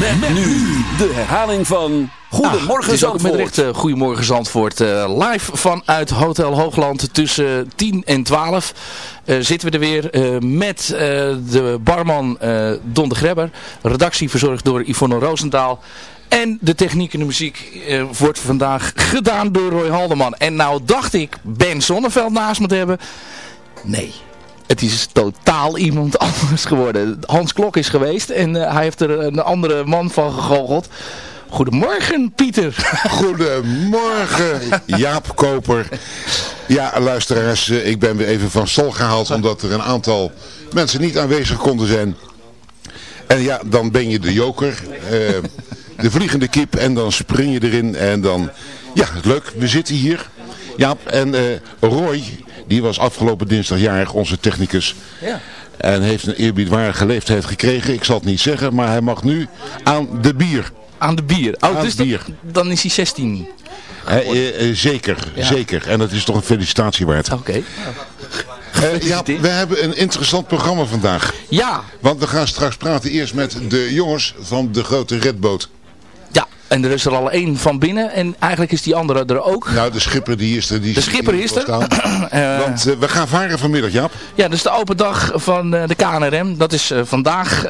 Met, nu de herhaling van Goedemorgen ook Zandvoort. met recht, eh, Goedemorgen Zandvoort. eh, live vanuit Hotel Hoogland tussen 10 en 12 eh, zitten we er weer met de barman Don de Grebber. Redactie verzorgd door Yvonne Roosendaal. En de techniek en de muziek eh, wordt vandaag gedaan door Roy Haldeman. En nou dacht ik Ben Zonneveld naast me te hebben. Nee. Het is totaal iemand anders geworden. Hans Klok is geweest en eh, hij heeft er een andere man van gegoocheld. Goedemorgen Pieter. Goedemorgen, Jaap Koper. Ja, luisteraars, eh, ik ben weer even van stal gehaald omdat er een aantal mensen niet aanwezig konden zijn. En ja, dan ben je de joker, eh, de vliegende kip en dan spring je erin en dan... Ja, leuk, we zitten hier. Jaap, en Roy, die was afgelopen dinsdag jarig, onze technicus. Ja. En heeft een eerbiedwaardige leeftijd gekregen. Ik zal het niet zeggen, maar hij mag nu aan de bier. Aan de bier. Oh, Aan dus dat- bier. dan is hij 16. Hè, eh, eh, zeker, Ja. zeker. En dat is toch een felicitatie waard. Oké. Eh, ja, we hebben een interessant programma vandaag. Ja. Want we gaan straks praten eerst met de jongens van de grote redboot. En er is er al één van binnen. En eigenlijk is die andere er ook. Nou, de schipper die is er. Die De schipper is er. Eh, Want eh, we gaan varen vanmiddag, Jaap. Ja, dat is de open dag van eh, de KNRM. Dat is vandaag.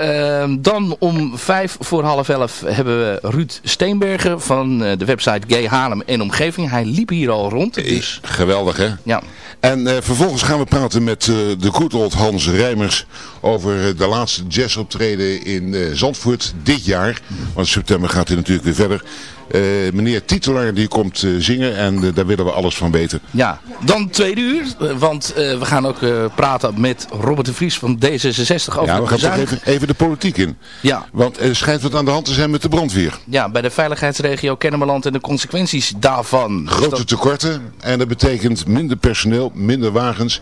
Dan om vijf voor half elf hebben we Ruud Steenbergen van de website Gay Haarlem en Omgeving. Hij liep hier al rond. Dus Geweldig, hè? ja. En eh, vervolgens gaan we praten met eh, de good Hans Rijmers over eh, de laatste jazzoptreden in Zandvoort dit jaar. Want september gaat hij natuurlijk weer verder. Eh, meneer Titelaar die komt eh, zingen en eh, daar willen we alles van weten. Ja, dan tweede uur. Want we gaan ook praten met Robert de Vries van D66 over Ja, we gaan toch even, even de politiek in. Ja. Want er schijnt wat aan de hand te zijn met de brandweer. Ja, bij de veiligheidsregio Kennemerland en de consequenties daarvan. Dus Grote dat- tekorten en dat betekent minder personeel, minder wagens.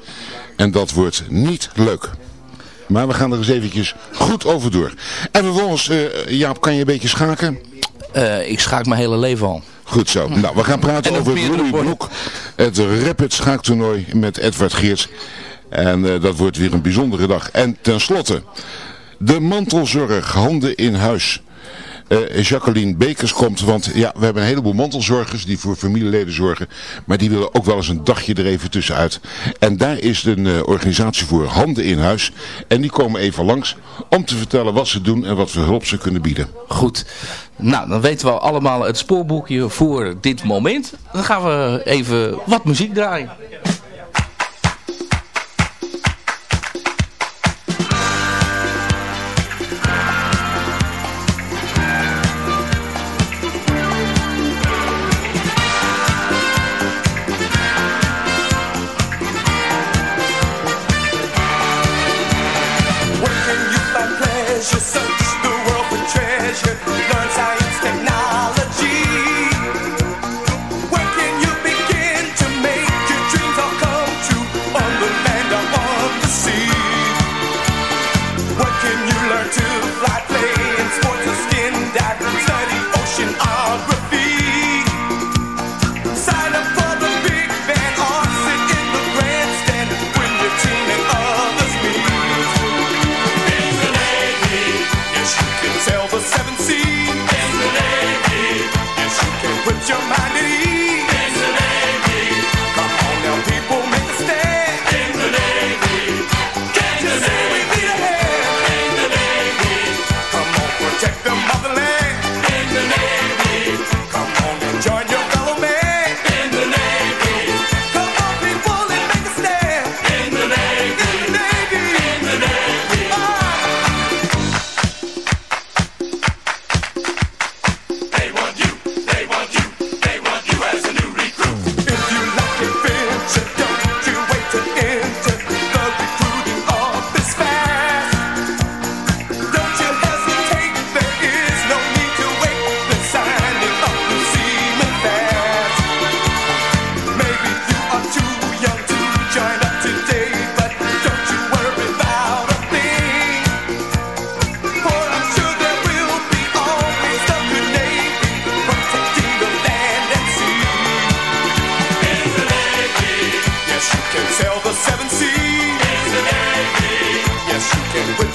En dat wordt niet leuk. Maar we gaan er eens eventjes goed over door. En vervolgens, Jaap, kan je een beetje schaken? Eh, ik schaak mijn hele leven al. Goed zo. Nou, we gaan praten over Louis. Broek. Het Rapid schaaktoernooi met Edward Geerts. En eh, dat wordt weer een bijzondere dag. En tenslotte, de mantelzorg, handen in huis. Eh, Jacqueline Bekers komt, want ja, we hebben een heleboel mantelzorgers die voor familieleden zorgen. Maar die willen ook wel eens een dagje er even tussenuit. En daar is een eh, organisatie voor, Handen in Huis. En die komen even langs om te vertellen wat ze doen en wat voor hulp ze kunnen bieden. Goed. Nou, dan weten we allemaal het spoorboekje voor dit moment. Dan gaan we even wat muziek draaien.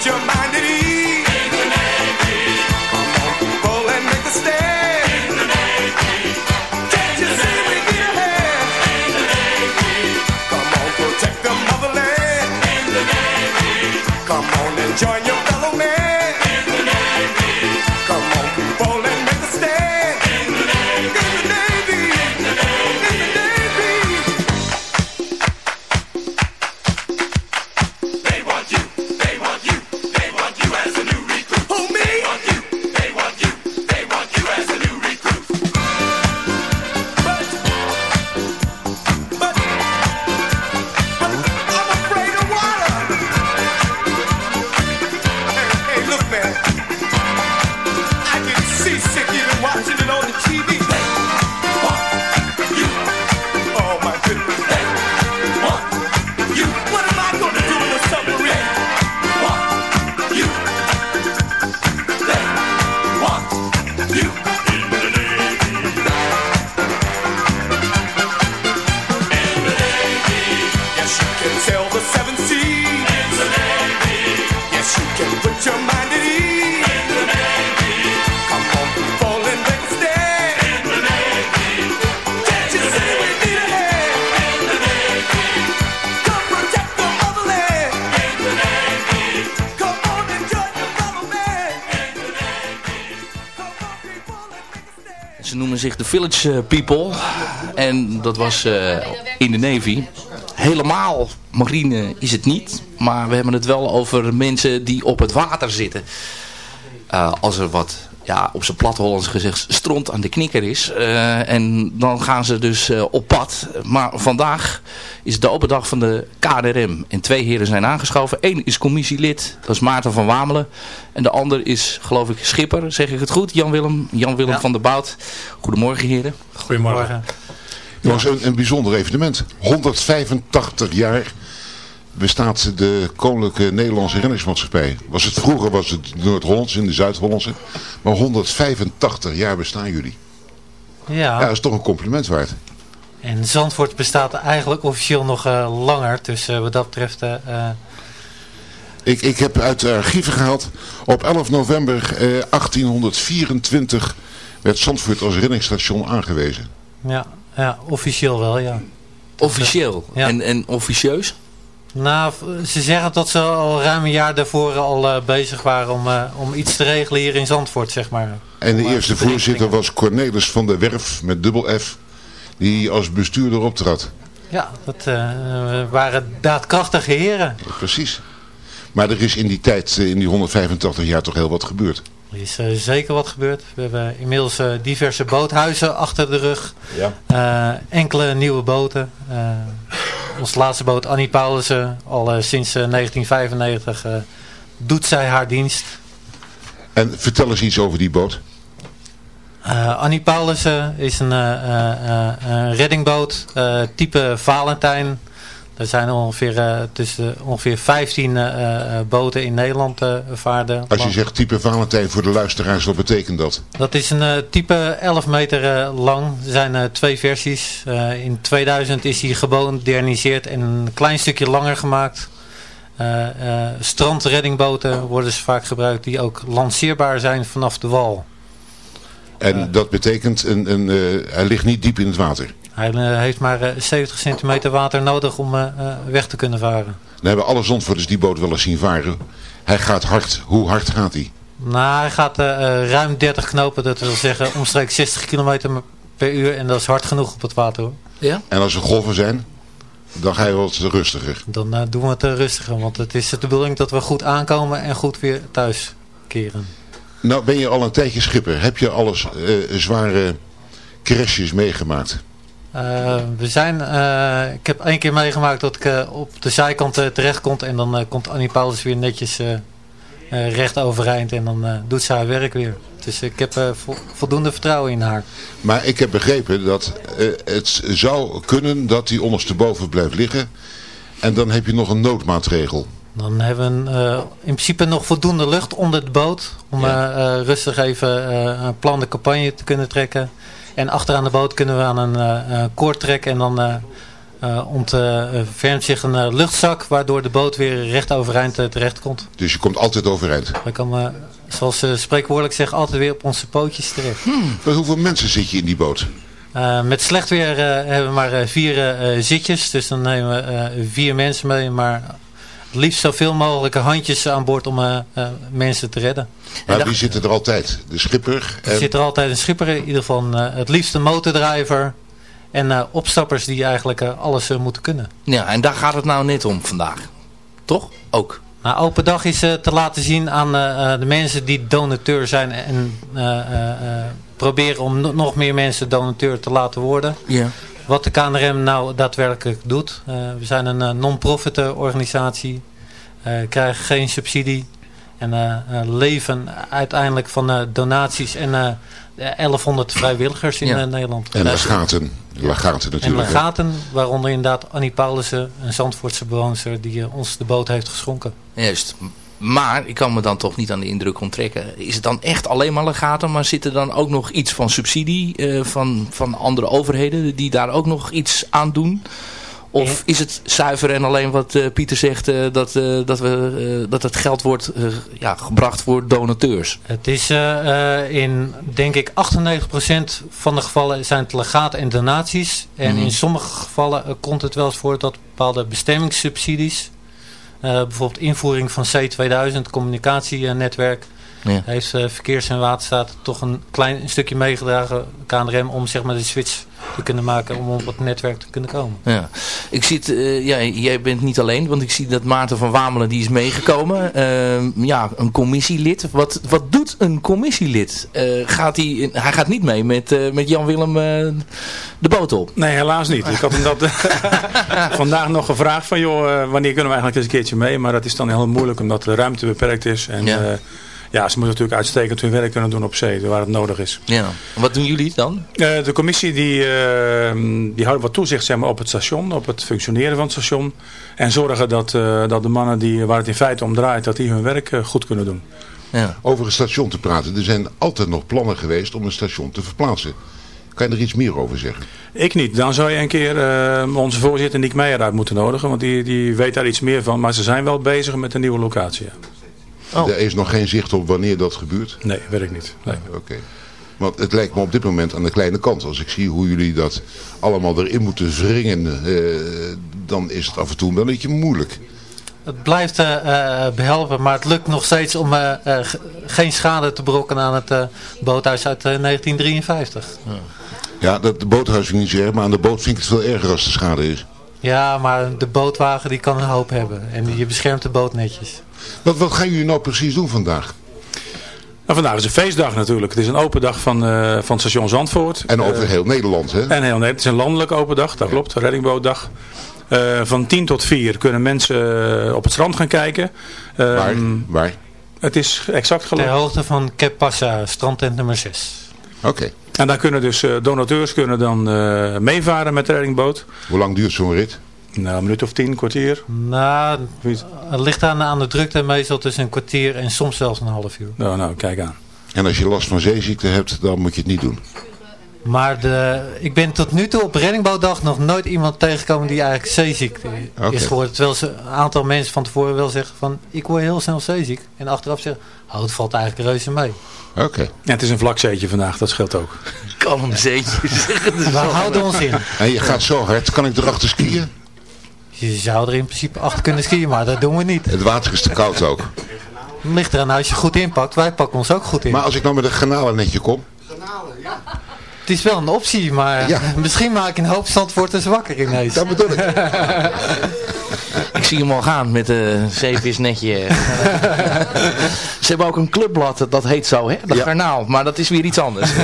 Your mind Village eh, People. En dat was eh, in de Navy. Helemaal marine is het niet. Maar we hebben het wel over mensen die op het water zitten. Eh, als er wat, ja, op zijn plat Hollands gezegd, stront aan de knikker is. Eh, en dan gaan ze dus eh, op pad. Maar vandaag is de open dag van de KNRM. En twee heren zijn aangeschoven. Eén is commissielid, dat is Maarten van Wamelen. En de ander is, geloof ik, schipper. Zeg ik het goed? Jan-Willem Jan -Willem Ja. van der Bout. Goedemorgen heren. Goedemorgen. Het was een, een bijzonder evenement. 185 jaar bestaat de Koninklijke Nederlandse Reddingsmaatschappij. Was het, vroeger was het Noord-Hollandse en de Zuid-Hollandse. Maar 185 jaar bestaan jullie. Ja, Ja, dat is toch een compliment waard. en Zandvoort bestaat eigenlijk officieel nog eh, langer. Dus eh, wat dat betreft... eh, eh, Ik, ik heb uit de archieven gehaald. Op 11 november eh, 1824 werd Zandvoort als reddingsstation aangewezen. ja, ja, officieel wel, ja. Officieel. Ja. En, en officieus? Nou, ze zeggen dat ze al ruim een jaar daarvoor al eh, bezig waren om, eh, om iets te regelen hier in Zandvoort, zeg maar. En de Om, eerste te voorzitter was Cornelis van der Werf met dubbel F. Die als bestuurder optrad. Ja, dat eh, waren daadkrachtige heren. Precies. Maar er is in die tijd, in die 185 jaar, toch heel wat gebeurd. Er is eh, zeker wat gebeurd. We hebben inmiddels eh, diverse boothuizen achter de rug. Ja. Eh, enkele nieuwe boten. Onze laatste boot, Annie Paulussen, al sinds eh, 1995 eh, doet zij haar dienst. En vertel eens iets over die boot. Annie Paulussen is een reddingboot, type Valentijn. Er zijn ongeveer, eh, tussen, ongeveer 15 eh, eh, boten in Nederland eh vaarden. Als je zegt type Valentijn voor de luisteraars, wat betekent dat? Dat is een type 11 meter lang. Er zijn twee versies. In 2000 is hij gemoderniseerd en een klein stukje langer gemaakt. Strandreddingboten worden ze vaak gebruikt die ook lanceerbaar zijn vanaf de wal. En dat betekent, een, een, hij ligt niet diep in het water. Hij eh, heeft maar eh, 70 centimeter water nodig om eh, eh, weg te kunnen varen. Dan hebben alle zandvoorters die boot wel eens zien varen. Hij gaat hard. Hoe hard gaat hij? Nou, hij gaat eh, eh, ruim 30 knopen, dat wil zeggen omstreeks 60 kilometer per uur. En dat is hard genoeg op het water hoor. Ja? En als er golven zijn, dan ga je wat rustiger. Dan eh, doen we het eh, rustiger, want het is de bedoeling dat we goed aankomen en goed weer thuis keren. Nou ben je al een tijdje schipper. Heb je alles eh, zware crashes meegemaakt? Eh, we zijn, eh, ik heb één keer meegemaakt dat ik eh, op de zijkant terecht komt en dan komt Annie Paulus weer netjes recht overeind en dan doet ze haar werk weer. Dus ik heb vo- voldoende vertrouwen in haar. Maar ik heb begrepen dat het zou kunnen dat hij ondersteboven blijft liggen. En dan heb je nog een noodmaatregel. Dan hebben we in principe nog voldoende lucht onder de boot om Ja. rustig even een plan de campagne te kunnen trekken. En achteraan de boot kunnen we aan een eh, eh, koord trekken en dan eh, eh, ontfermt zich een luchtzak waardoor de boot weer recht overeind uh, terecht komt. Dus je komt altijd overeind. We komen, zoals ze spreekwoordelijk zeggen, altijd weer op onze pootjes terecht. Met hoeveel mensen zit je in die boot? Uh, met slecht weer uh, hebben we maar uh, vier zitjes. Dus dan nemen we vier mensen mee. Maar liefst zoveel mogelijk handjes aan boord om mensen te redden. Maar wie zit er altijd? De schipper? Er zit er altijd een schipper. In ieder geval het liefst een motordrijver. En opstappers die eigenlijk alles moeten kunnen. Ja, en daar gaat het nou net om vandaag. Toch? Ook. Nou, open dag is te laten zien aan de mensen die donateur zijn en proberen om nog meer mensen donateur te laten worden. Ja. Wat de KNRM nou daadwerkelijk doet. Uh, we zijn een uh, non-profit organisatie. Uh, krijgen geen subsidie. En leven uiteindelijk van donaties en 1100 vrijwilligers in Ja. Nederland. En legaten. Legaten En natuurlijk. hè? legaten, waaronder inderdaad Annie Paulussen, een Zandvoortse bewoonster die ons de boot heeft geschonken. Juist. Maar ik kan me dan toch niet aan de indruk onttrekken. Is het dan echt alleen maar legaten, maar zit er dan ook nog iets van subsidie eh, van, van andere overheden die daar ook nog iets aan doen? Of is het zuiver en alleen wat eh, Pieter zegt, eh, dat, dat, we, dat het geld wordt ja, gebracht voor donateurs? Het is in, denk ik, 98% van de gevallen zijn het legaten en donaties. En Mhm. in sommige gevallen komt het wel eens voor dat bepaalde bestemmingssubsidies, bijvoorbeeld invoering van C2000, communicatienetwerk, Ja. heeft eh, Verkeers- en Waterstaat toch een klein stukje meegedragen, KNRM, om zeg maar de switch te kunnen maken om op het netwerk te kunnen komen. Ja. Ik zie het, eh, ja, jij bent niet alleen, want ik zie dat Maarten van Wamelen die is meegekomen. Ehm, ja, een commissielid. Wat, wat doet een commissielid? Eh, gaat hij, in- hij gaat niet mee met, eh, met Jan-Willem eh, de boot op. Nee, helaas niet. Ik had hem dat vandaag nog gevraagd van joh, wanneer kunnen we eigenlijk eens een keertje mee? Maar dat is dan heel moeilijk omdat de ruimte beperkt is. En Ja. Ja, ze moeten natuurlijk uitstekend hun werk kunnen doen op zee, waar het nodig is. Ja. Wat doen jullie dan? Eh, de commissie die, eh, die houdt wat toezicht zeg maar, op het station, op het functioneren van het station. En zorgen dat, eh, dat de mannen die, waar het in feite om draait, dat die hun werk eh, goed kunnen doen. Ja. Over een station te praten. Er zijn altijd nog plannen geweest om een station te verplaatsen. Kan je er iets meer over zeggen? Ik niet. Dan zou je een keer eh, onze voorzitter Nick Meijer uit moeten nodigen. Want die, die weet daar iets meer van. Maar ze zijn wel bezig met een nieuwe locatie. ja. Oh. Er is nog geen zicht op wanneer dat gebeurt? Nee, weet ik niet. Nee. Oké. Want het lijkt me op dit moment aan de kleine kant. Als ik zie hoe jullie dat allemaal erin moeten wringen, eh, dan is het af en toe wel een beetje moeilijk. Het blijft eh, eh, behelpen, maar het lukt nog steeds om ge- geen schade te brokken aan het eh, boothuis uit eh, 1953. Ja, dat de boothuis vind ik niet zo erg, maar aan de boot vind ik het veel erger als de schade is. Ja, maar de bootwagen die kan een hoop hebben. En je beschermt de boot netjes. Wat, wat gaan jullie nou precies doen vandaag? Nou, vandaag is een feestdag natuurlijk. Het is een open dag van, eh, van station Zandvoort. En over Eh, heel Nederland, hè? En heel Nederland. Het is een landelijke open dag, dat klopt. Reddingbootdag. Eh, van 10 tot 4 kunnen mensen op het strand gaan kijken. Eh, Waar? Waar? Het is exact Ter gelukt. hoogte van Cap Passa, strandtent nummer 6. Oké. En daar kunnen dus donateurs kunnen dan eh, meevaren met de reddingboot. Hoe lang duurt zo'n rit? Nou, een minuut of tien, kwartier. Nou, het ligt aan, aan de drukte meestal tussen een kwartier en soms zelfs een half uur. Nou, nou, kijk aan. En als je last van zeeziekte hebt, dan moet je het niet doen. Maar de, ik ben tot nu toe op reddingbootdag nog nooit iemand tegengekomen die eigenlijk zeeziek Oké. is geworden. Terwijl ze een aantal mensen van tevoren wel zeggen van ik word heel snel zeeziek. En achteraf zeggen, oh het valt eigenlijk reuze mee. Oké. Ja, het is een vlak zeetje vandaag, dat scheelt ook. Kalm zeetje. We houden ons in. En je gaat zo hard, kan ik erachter skiën? Je zou er in principe achter kunnen skiën, maar dat doen we niet. Het water is te koud ook. Het ligt eraan als je goed inpakt. Wij pakken ons ook goed in. Maar als ik nou met een garnalennetje kom, Het is wel een optie, maar Ja. misschien maak ik een hoop zandvoorters wakker ineens. dat bedoel ik. Ik zie hem al gaan met een zeevisnetje. Ze hebben ook een clubblad, dat heet zo, hè? Dat Ja. garnaal. Maar dat is weer iets anders.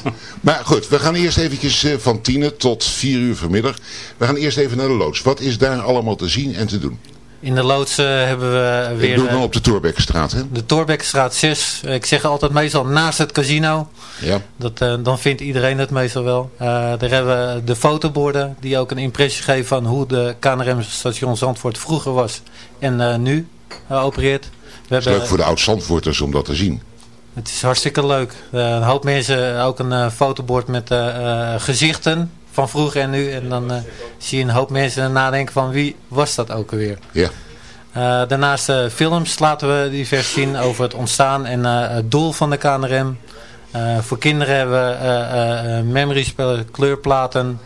Maar goed, we gaan eerst eventjes eh, van 10 tot 4 uur vanmiddag. We gaan eerst even naar de loods. Wat is daar allemaal te zien en te doen? In de loods eh, hebben we Ik weer doe het eh, dan op de Torbekkenstraat, hè? de Torbekkenstraat 6. Ik zeg altijd meestal naast het casino. Ja. Dat, dan vindt iedereen het meestal wel. Eh, daar hebben we de fotoborden die ook een impressie geven van hoe de KNRM station Zandvoort vroeger was en eh, nu opereert. Het is leuk voor de oud-Zandvoorters om dat te zien. Het is hartstikke leuk. Een hoop mensen ook een eh, fotobord met eh, eh, gezichten van vroeger en nu. En dan zie je een hoop mensen nadenken van wie was dat ook alweer. Ja. Daarnaast films laten we divers zien over het ontstaan en het doel van de KNRM. Voor kinderen hebben we memory spellen, kleurplaten,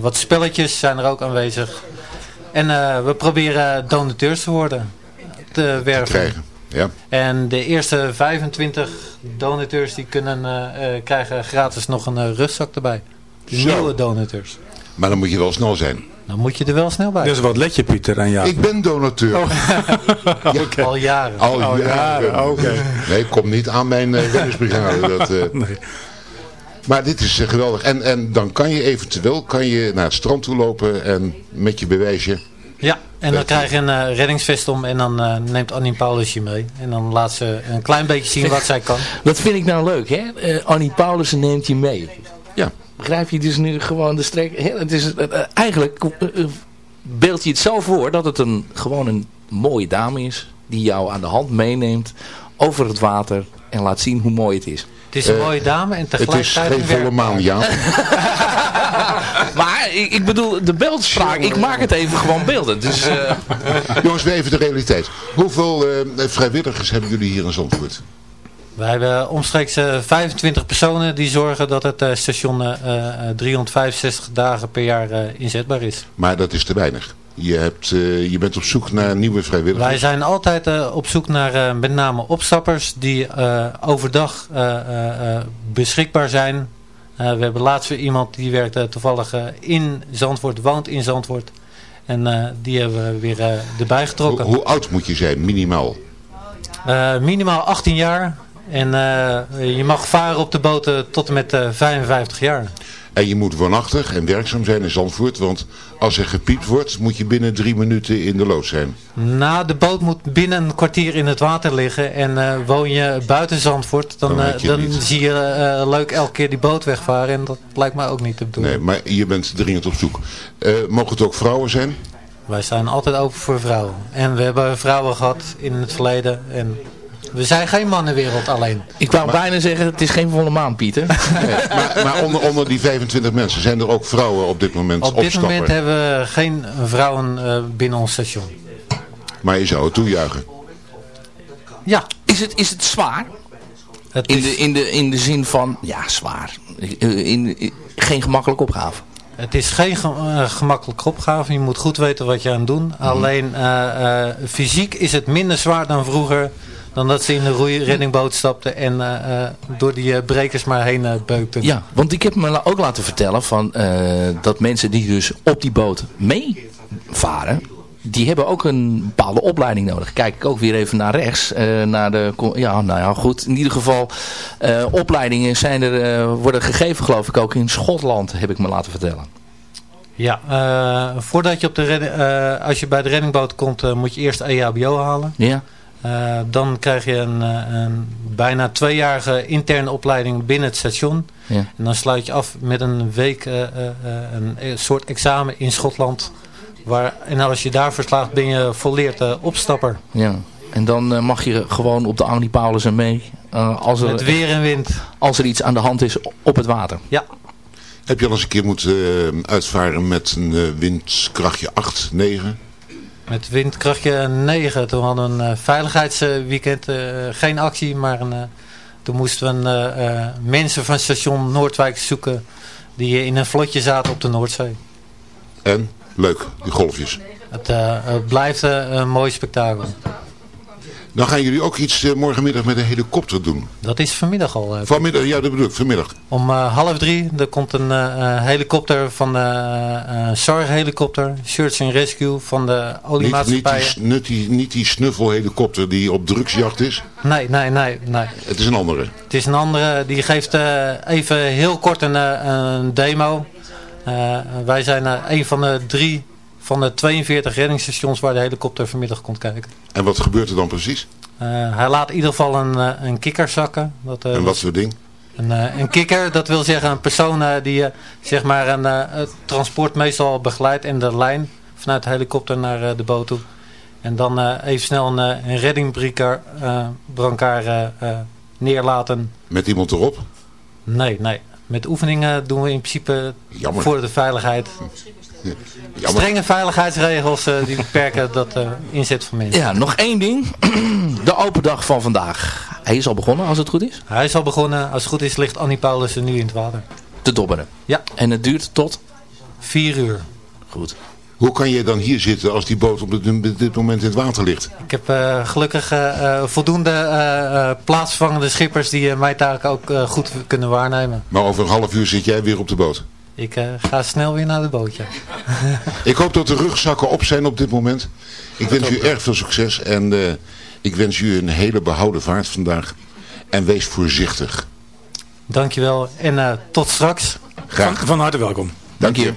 wat spelletjes zijn er ook aanwezig. En we proberen donateurs te worden, te werven. Krijgen. Ja. En de eerste 25 donateurs die kunnen eh, eh, krijgen gratis nog een eh, rugzak erbij. De nieuwe donateurs. Maar dan moet je wel snel zijn. Dan moet je er wel snel bij. Dus wat let je Pieter en ja. Ik ben donateur. Al jaren. Al Oh, jaren. jaren, oké. Nee, kom niet aan mijn uh, reddingsbrigade. Dat, eh. Nee. Maar dit is geweldig. En, en dan kan je eventueel kan je naar het strand toe lopen en met je bewijsje. Ja, en dan krijg je een eh, reddingsvest om en dan eh, neemt Annie Paulus je mee. En dan laat ze een klein beetje zien wat zij kan. Dat vind ik nou leuk, hè? Eh, Annie Paulussen neemt je mee. Ja. Begrijp je dus nu gewoon de streek? hè, Het is, eigenlijk beeld je het zo voor dat het een, gewoon een mooie dame is. Die jou aan de hand meeneemt over het water en laat zien hoe mooi het is. Het is een Eh, mooie dame en Het is tegelijkertijd geen een volle maan, ja. Maar ik, ik bedoel, de beeldspraak, ik maak het even gewoon beeldend. Dus, eh, Jongens, weer even de realiteit. Hoeveel eh, vrijwilligers hebben jullie hier in Zandvoort? Wij hebben omstreeks eh, 25 personen die zorgen dat het eh, station eh, eh, 365 dagen per jaar eh, inzetbaar is. Maar dat is te weinig. Je, hebt, eh, je bent op zoek naar nieuwe vrijwilligers. Wij zijn altijd eh, op zoek naar eh, met name opstappers die overdag beschikbaar zijn. We hebben laatst weer iemand die werkt toevallig in Zandvoort, woont in Zandvoort. En die hebben we weer erbij Hoe, getrokken. hoe oud moet je zijn, minimaal? Minimaal 18 jaar. En je mag varen op de boten tot en met eh, 55 jaar. En je moet woonachtig en werkzaam zijn in Zandvoort. Want als er gepiept wordt, moet je binnen drie minuten in de loods zijn. Nou, de boot moet binnen een kwartier in het water liggen. En eh, woon je buiten Zandvoort, dan, Dan eh, je dan zie je eh, leuk elke keer die boot wegvaren. En dat lijkt mij ook niet de bedoeling. Nee, maar je bent dringend op zoek. Mogen het ook vrouwen zijn? Wij zijn altijd open voor vrouwen. En we hebben vrouwen gehad in het verleden. En we zijn geen mannenwereld alleen. ik wou bijna zeggen, het is geen volle maan, Pieter. Nee, maar maar onder, onder die 25 mensen zijn er ook vrouwen op dit moment Op dit opstappen. moment hebben we geen vrouwen eh, binnen ons station. Maar je zou het toejuichen. Ja, Is het, is het zwaar? het In is, de, in, de, in de zin van, ja, zwaar. Eh, In, in- geen gemakkelijke opgave. het is geen ge- eh, gemakkelijke opgave. Je moet goed weten wat je aan het doen. Mhm. Alleen eh, eh, fysiek is het minder zwaar dan vroeger. Dan dat ze in de roeireddingboot stapten en eh, eh, door die eh, brekers maar heen beukten. Ja, want ik heb me ook laten vertellen van, dat mensen die dus op die boot meevaren, die hebben ook een bepaalde opleiding nodig. Kijk ik ook weer even naar rechts. eh, naar de, ja, nou ja, goed. In ieder geval, opleidingen zijn er, worden gegeven geloof ik ook in Schotland, heb ik me laten vertellen. Ja, voordat je op de redding, als je bij de reddingboot komt, moet je eerst EHBO halen. Ja? Eh, dan krijg je een, eh, een bijna tweejarige interne opleiding binnen het station. Ja. En dan sluit je af met een week eh, een soort examen in Schotland. Waar, en als je daar verslaagt ben je volleerd opstapper. ja. En dan mag je gewoon op de Annie Paulussen mee. eh, als, Met er, weer en wind. als er iets aan de hand is op het water. Ja, Heb je al eens een keer moeten eh, uitvaren met een eh, windkrachtje 8, 9? Met windkrachtje 9. Toen hadden we een eh, veiligheidsweekend. eh, geen actie, maar een, eh, toen moesten we mensen van station Noordwijk zoeken. Die in een vlotje zaten op de Noordzee. En? Leuk, die golfjes. Het, het blijft een mooi spektakel. Dan gaan jullie ook iets eh, morgenmiddag met een helikopter doen. Dat is vanmiddag al. eh, Vanmiddag, ja dat bedoel ik, vanmiddag. Om eh, half drie er komt een helikopter van de uh, SAR helikopter, Search and Rescue van de Niet, niet, niet, die, niet die snuffelhelikopter die op drugsjacht is. Nee, nee, nee, nee. Het is een andere. Het is een andere, die geeft even heel kort een, een demo. Wij zijn een van de drie van de 42 reddingsstations waar de helikopter vanmiddag komt kijken. En wat gebeurt er dan precies? Eh, hij laat in ieder geval een, eh, een kikker zakken. Dat, eh, En wat voor ding? Een, eh, een kikker, dat wil zeggen een persoon eh, die zeg maar een, eh, het transport meestal begeleidt en de lijn vanuit de helikopter naar eh, de boot toe. En dan eh, even snel een, eh, een eh, eh, eh, neerlaten. Met iemand erop? Nee, nee. Met oefeningen doen we in principe Jammer. voor de veiligheid. Jammer. Strenge veiligheidsregels eh, die beperken dat eh, inzet van mensen. Ja, nog één ding. De open dag van vandaag. Hij is al begonnen, als het goed is, Hij is al begonnen. Als het goed is ligt Annie Paulussen nu in het water. te dobberen. Ja, En het duurt tot... vier uur. Goed. Hoe kan je dan hier zitten als die boot op dit, moment in het water ligt? Ik heb eh, gelukkig voldoende eh, eh, plaatsvervangende schippers die mijn taak ook goed kunnen waarnemen. Maar over een half uur zit jij weer op de boot. Ik eh, ga snel weer naar de bootje. Ik hoop dat de rugzakken op zijn op dit moment. Ik wens u erg veel succes en eh, ik wens u een hele behouden vaart vandaag. En wees voorzichtig. Dankjewel en eh, tot straks. Van, Graag. van harte welkom. Dank je.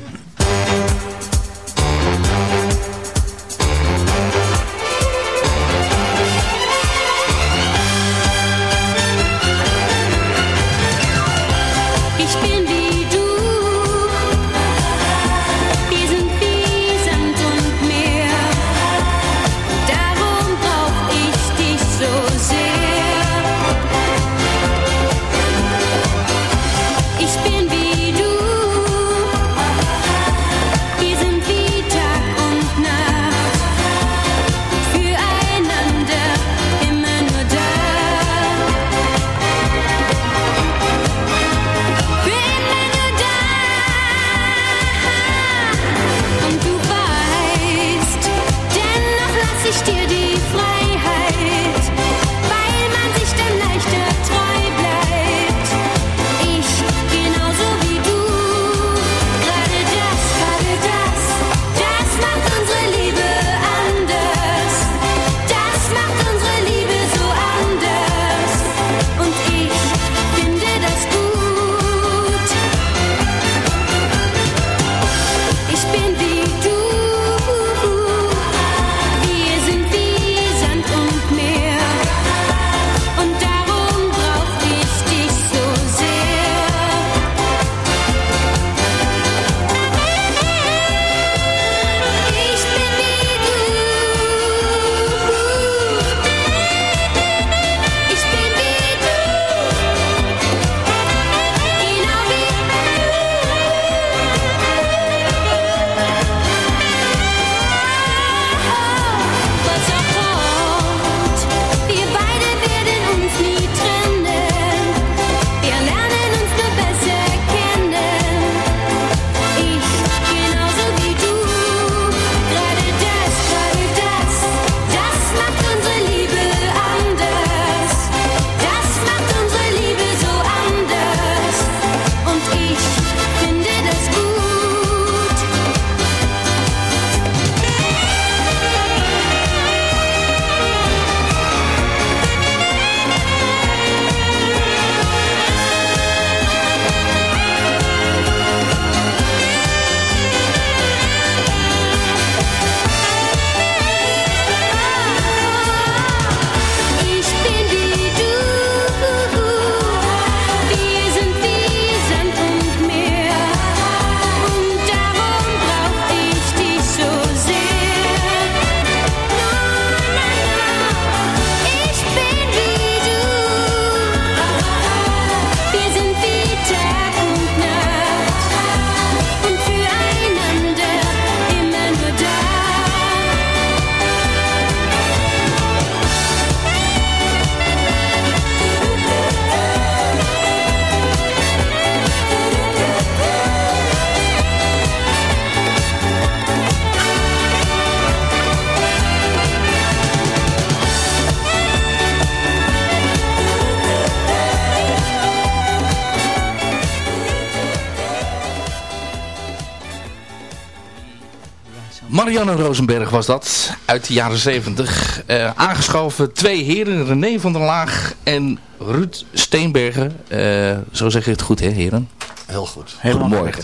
Marianne Rosenberg was dat, uit de jaren 70. Eh, aangeschoven twee heren, René van der Laag en Ruud Steenbergen. Eh, zo zeg je het goed, hè heren? Heel goed. Goedemorgen.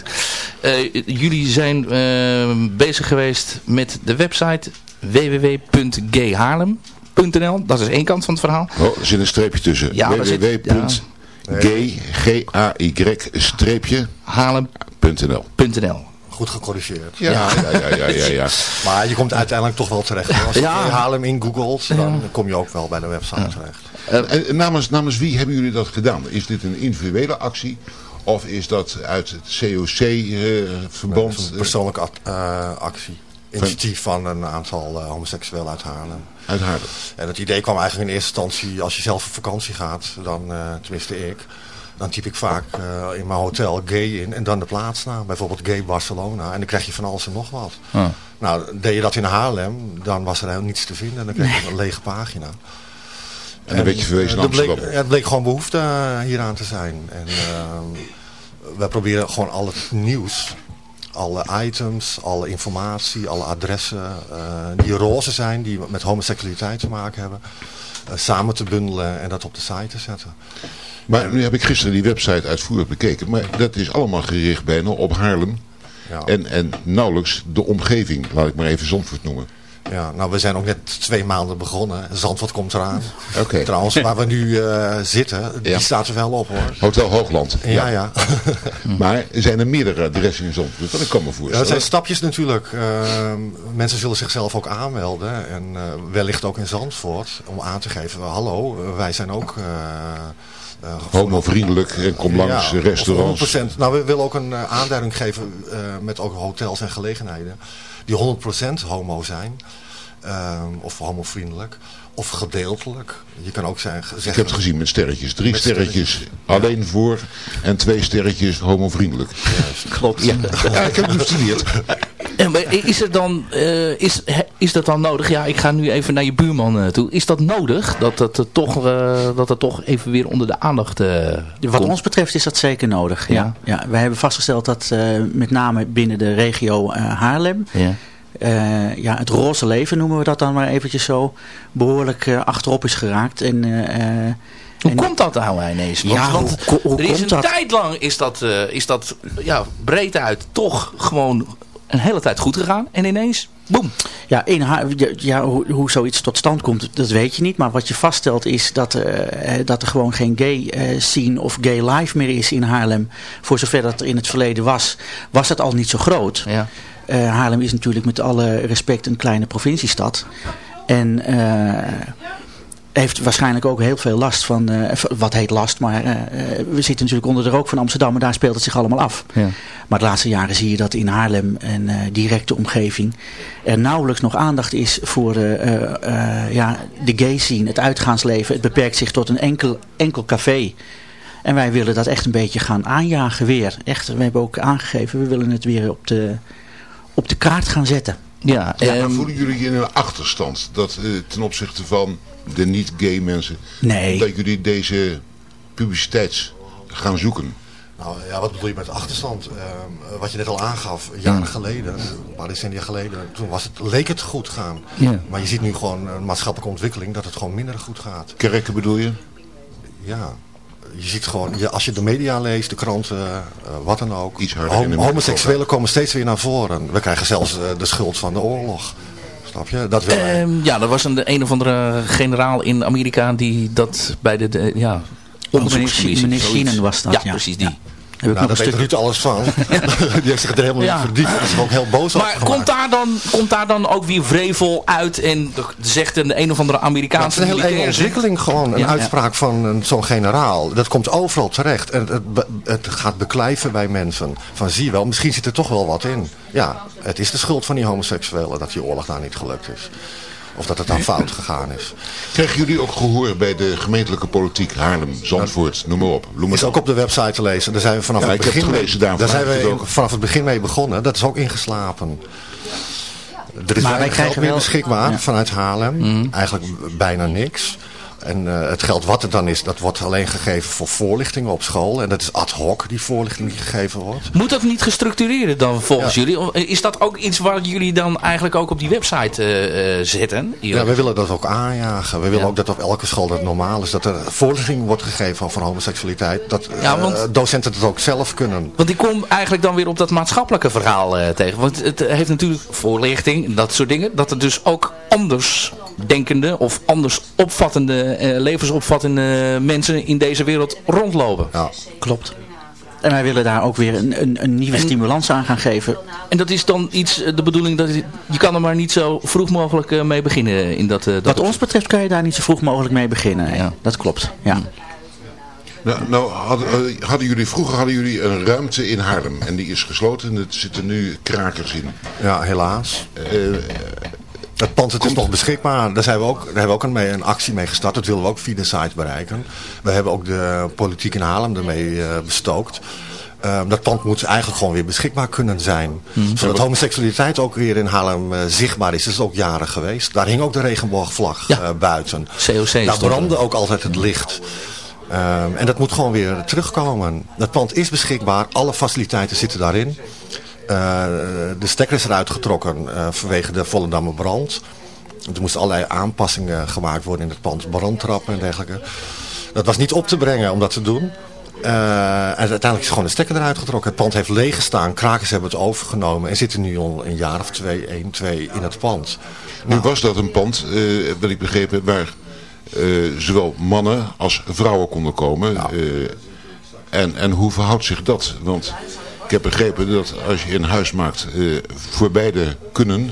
Eh, jullie zijn eh, bezig geweest met de website www.gayhaarlem.nl. Dat is één kant van het verhaal. Oh, er zit een streepje tussen. Ja, daar Goed gecorrigeerd. Ja, ja, ja, ja, ja, ja. Maar je komt uiteindelijk toch wel terecht. Als je. Haarlem in googelt, dan kom je ook wel bij de website terecht. En, en namens, namens wie hebben jullie dat gedaan? Is dit een individuele actie? Of is dat uit het COC-verband? Dat is een persoonlijke ac- eh, actie. Initiatief van een aantal eh, homoseksuelen uit Haarlem. uit Haarlem. En het idee kwam eigenlijk in eerste instantie, als je zelf op vakantie gaat, dan, eh, tenminste ik, dan typ ik vaak eh, in mijn hotel gay in en dan de plaatsnaam. Bijvoorbeeld gay Barcelona. En dan krijg je van alles en nog wat. Nou, deed je dat in Haarlem, dan was er helemaal niets te vinden. En dan kreeg je een lege pagina. En dan werd je verwezen eh, naar bleek, het bleek gewoon behoefte eh, hieraan te zijn. En uh, wij proberen gewoon al het nieuws, alle items, alle informatie, alle adressen uh, die roze zijn, die met homoseksualiteit te maken hebben, uh, samen te bundelen en dat op de site te zetten. Maar nu heb ik gisteren die website uitvoerig bekeken. Maar dat is allemaal gericht bijna op Haarlem. Ja. En, en nauwelijks de omgeving, laat ik maar even Zandvoort noemen. Ja, nou we zijn ook net twee maanden begonnen. Zandvoort komt eraan. Oké. Trouwens, waar we nu uh, zitten, die Ja. staat er wel op hoor. Hotel Hoogland. Ja, ja. Maar zijn er meerdere adressen in Zandvoort? Dat kan me voorstellen. dat zijn stapjes natuurlijk. Uh, mensen zullen zichzelf ook aanmelden. En uh, wellicht ook in Zandvoort. Om aan te geven, hallo, wij zijn ook... Uh, Homo-vriendelijk en kom langs ja, restaurants. 100%. Nou, we willen ook een aanduiding geven met ook hotels en gelegenheden. Die 100% homo zijn. Um, of homovriendelijk. Of gedeeltelijk. Je kan ook zijn, zeggen... Ik heb het gezien met sterretjes. Drie Met sterretjes, sterretjes. alleen voor en twee sterretjes homovriendelijk. Klopt. Ja, ja ik heb het bestudeerd. En maar is, er dan, uh, is, is dat dan nodig? Ja, ik ga nu even naar je buurman uh, toe. Is dat nodig? Dat dat, uh, toch, dat het toch even weer onder de aandacht Wat komt? ons betreft is dat zeker nodig. Ja. Ja. Ja. wij hebben vastgesteld dat met name binnen de regio Haarlem... Ja. Uh, ja, het roze leven noemen we dat dan maar eventjes zo, behoorlijk uh, achterop is geraakt. En, uh, hoe en, komt dat nou ineens? Want, ja, want hoe, hoe er is komt een dat? tijd lang is dat, is dat ja, breed uit toch gewoon een hele tijd goed gegaan. En ineens, boem. Ja, in ja hoe, hoe zoiets tot stand komt, dat weet je niet. Maar wat je vaststelt is dat, dat er gewoon geen gay scene of gay life meer is in Haarlem. Voor zover dat er in het verleden was, was dat al niet zo groot. Ja. Uh, Haarlem is natuurlijk met alle respect een kleine provinciestad. En uh, heeft waarschijnlijk ook heel veel last van, uh, wat heet last, maar we zitten natuurlijk onder de rook van Amsterdam en daar speelt het zich allemaal af. Ja. Maar de laatste jaren zie je dat in Haarlem en directe omgeving er nauwelijks nog aandacht is voor ja, de gay scene, het uitgaansleven. Het beperkt zich tot een enkel, enkel café. En wij willen dat echt een beetje gaan aanjagen weer. Echt, we hebben ook aangegeven, we willen het weer op de op de kaart gaan zetten. Ja, ja um, voelen jullie in een achterstand dat uh, ten opzichte van de niet-gay mensen, nee. dat jullie deze publiciteit gaan zoeken? Nou ja, wat bedoel je met achterstand? Uh, wat je net al aangaf, jaren ja. geleden, een paar decennia geleden, toen was het, leek het goed gaan. Ja. Maar je ziet nu gewoon een maatschappelijke ontwikkeling dat het gewoon minder goed gaat. Kerken bedoel je? Ja, je ziet gewoon, je, als je de media leest, de kranten, uh, wat dan ook. Iets Hom homoseksuelen komen steeds weer naar voren. We krijgen zelfs uh, de schuld van de oorlog. Snap je? Dat wil um, ja, er was een, een of andere generaal in Amerika die dat bij de, de ja, onderzoekscommissie. Meneer Sheenan was dat, ja. ja. precies die. Ja. Heb ik nou, daar weet Ruud alles van. die heeft zich er helemaal ja. niet verdiept. Daar is er ook heel boos maar komt daar, dan, komt daar dan ook weer vrevel uit en zegt een, een of andere Amerikaanse Het is een hele ontwikkeling gewoon. Een ja, uitspraak ja. van zo'n generaal. Dat komt overal terecht. En het, het, het, gaat beklijven bij mensen. Van zie je wel, misschien zit er toch wel wat in. Ja, het is de schuld van die homoseksuelen dat die oorlog daar niet gelukt is. Of dat het dan fout gegaan is. Krijgen jullie ook gehoor bij de gemeentelijke politiek? Haarlem, Zandvoort, noem maar op. Is ook op de website te lezen. Daar zijn we vanaf ja, het begin gelezen, mee, daar zijn we in, vanaf het begin mee begonnen. Dat is ook ingeslapen. Er is maar wij krijgen meer wel, beschikbaar ja. vanuit Haarlem. Mm. Eigenlijk bijna niks. En uh, het geld wat er dan is, dat wordt alleen gegeven voor voorlichtingen op school. En dat is ad hoc, die voorlichting die gegeven wordt. Moet dat niet gestructureerd dan volgens ja. jullie? Is dat ook iets waar jullie dan eigenlijk ook op die website uh, uh, zetten? Ja, we willen dat ook aanjagen. We willen ja. ook dat op elke school dat normaal is. Dat er voorlichting wordt gegeven over homoseksualiteit. Dat ja, want, docenten het ook zelf kunnen. Want ik kom eigenlijk dan weer op dat maatschappelijke verhaal tegen. Want het heeft natuurlijk voorlichting en dat soort dingen. Dat er dus ook anders denkende of anders opvattende, uh, levensopvattende mensen in deze wereld rondlopen. Ja, klopt. En wij willen daar ook weer een, een, een nieuwe en, stimulans aan gaan geven. En dat is dan iets, de bedoeling, dat je kan er maar niet zo vroeg mogelijk uh, mee beginnen. In dat, uh, dat Wat ons betreft kan je daar niet zo vroeg mogelijk mee beginnen. Ja. Dat klopt, ja. Nou, nou hadden, eh, hadden jullie, vroeger hadden jullie een ruimte in Haarlem. En die is gesloten en er zitten nu krakers in. Ja, helaas. Eh, Het pand het is nog beschikbaar. Daar, zijn we ook, daar hebben we ook een, een actie mee gestart. Dat willen we ook via de site bereiken. We hebben ook de politiek in Haarlem ermee eh, bestookt. Ehm, dat pand moet eigenlijk gewoon weer beschikbaar kunnen zijn. Zodat homoseksualiteit ook weer in Haarlem eh, zichtbaar is. Dat is ook jaren geweest. Daar hing ook de regenboogvlag Ja. eh, buiten. COC Daar er. brandde ook altijd het licht. Ehm, en dat moet gewoon weer terugkomen. Dat pand is beschikbaar. Alle faciliteiten zitten daarin. Eh, de stekker is eruit getrokken eh, vanwege de Volendammer brand. Er moesten allerlei aanpassingen gemaakt worden in het pand. Brandtrappen en dergelijke. Dat was niet op te brengen om dat te doen. Eh, en uiteindelijk is gewoon de stekker eruit getrokken. Het pand heeft leeg gestaan. Krakers hebben het overgenomen. En zitten nu al een jaar of twee, één, twee in het pand. nu was dat een pand, eh wat ik begrepen, waar zowel mannen als vrouwen konden komen. Eh, en, en hoe verhoudt zich dat? Want ik heb begrepen dat als je een huis maakt eh, voor beide kunnen,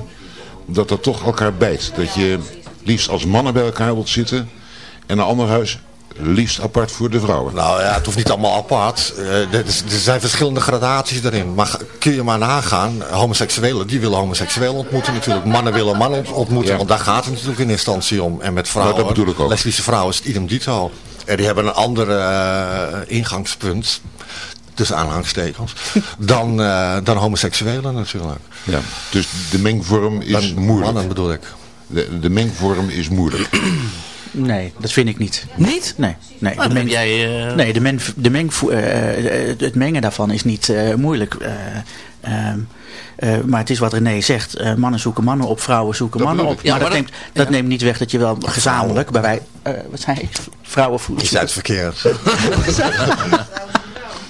dat dat toch elkaar bijt. Dat je liefst als mannen bij elkaar wilt zitten en een ander huis liefst apart voor de vrouwen. Nou ja, het hoeft niet allemaal apart. Eh, er, zijn verschillende gradaties erin. Maar kun je maar nagaan, homoseksuelen, die willen homoseksuelen ontmoeten natuurlijk. Mannen willen mannen ont- ontmoeten, Ja. want daar gaat het natuurlijk in instantie om. En met vrouwen, Nou, dat bedoel ik ook. lesbische vrouwen is het idem dito. En die hebben een ander eh, ingangspunt, tussen aanhangstekens, dan, eh, dan homoseksuelen natuurlijk. Ja. Dus de mengvorm is Dan moeilijk. Mannen bedoel ik. De, de mengvorm is moeilijk. Nee, dat vind ik niet. Niet? Nee, nee. Nou, de meng- jij... eh, Nee, de men, de meng, eh, het mengen daarvan is niet eh, moeilijk. Eh, ehm, eh, maar het is wat René zegt. eh, mannen zoeken mannen op, vrouwen zoeken Dat mannen op. ik. maar Ja, dat, neemt, dat neemt niet weg dat je wel gezamenlijk bij wij... eh, wat zei ik? Vrouwen Je voelen. het verkeerd.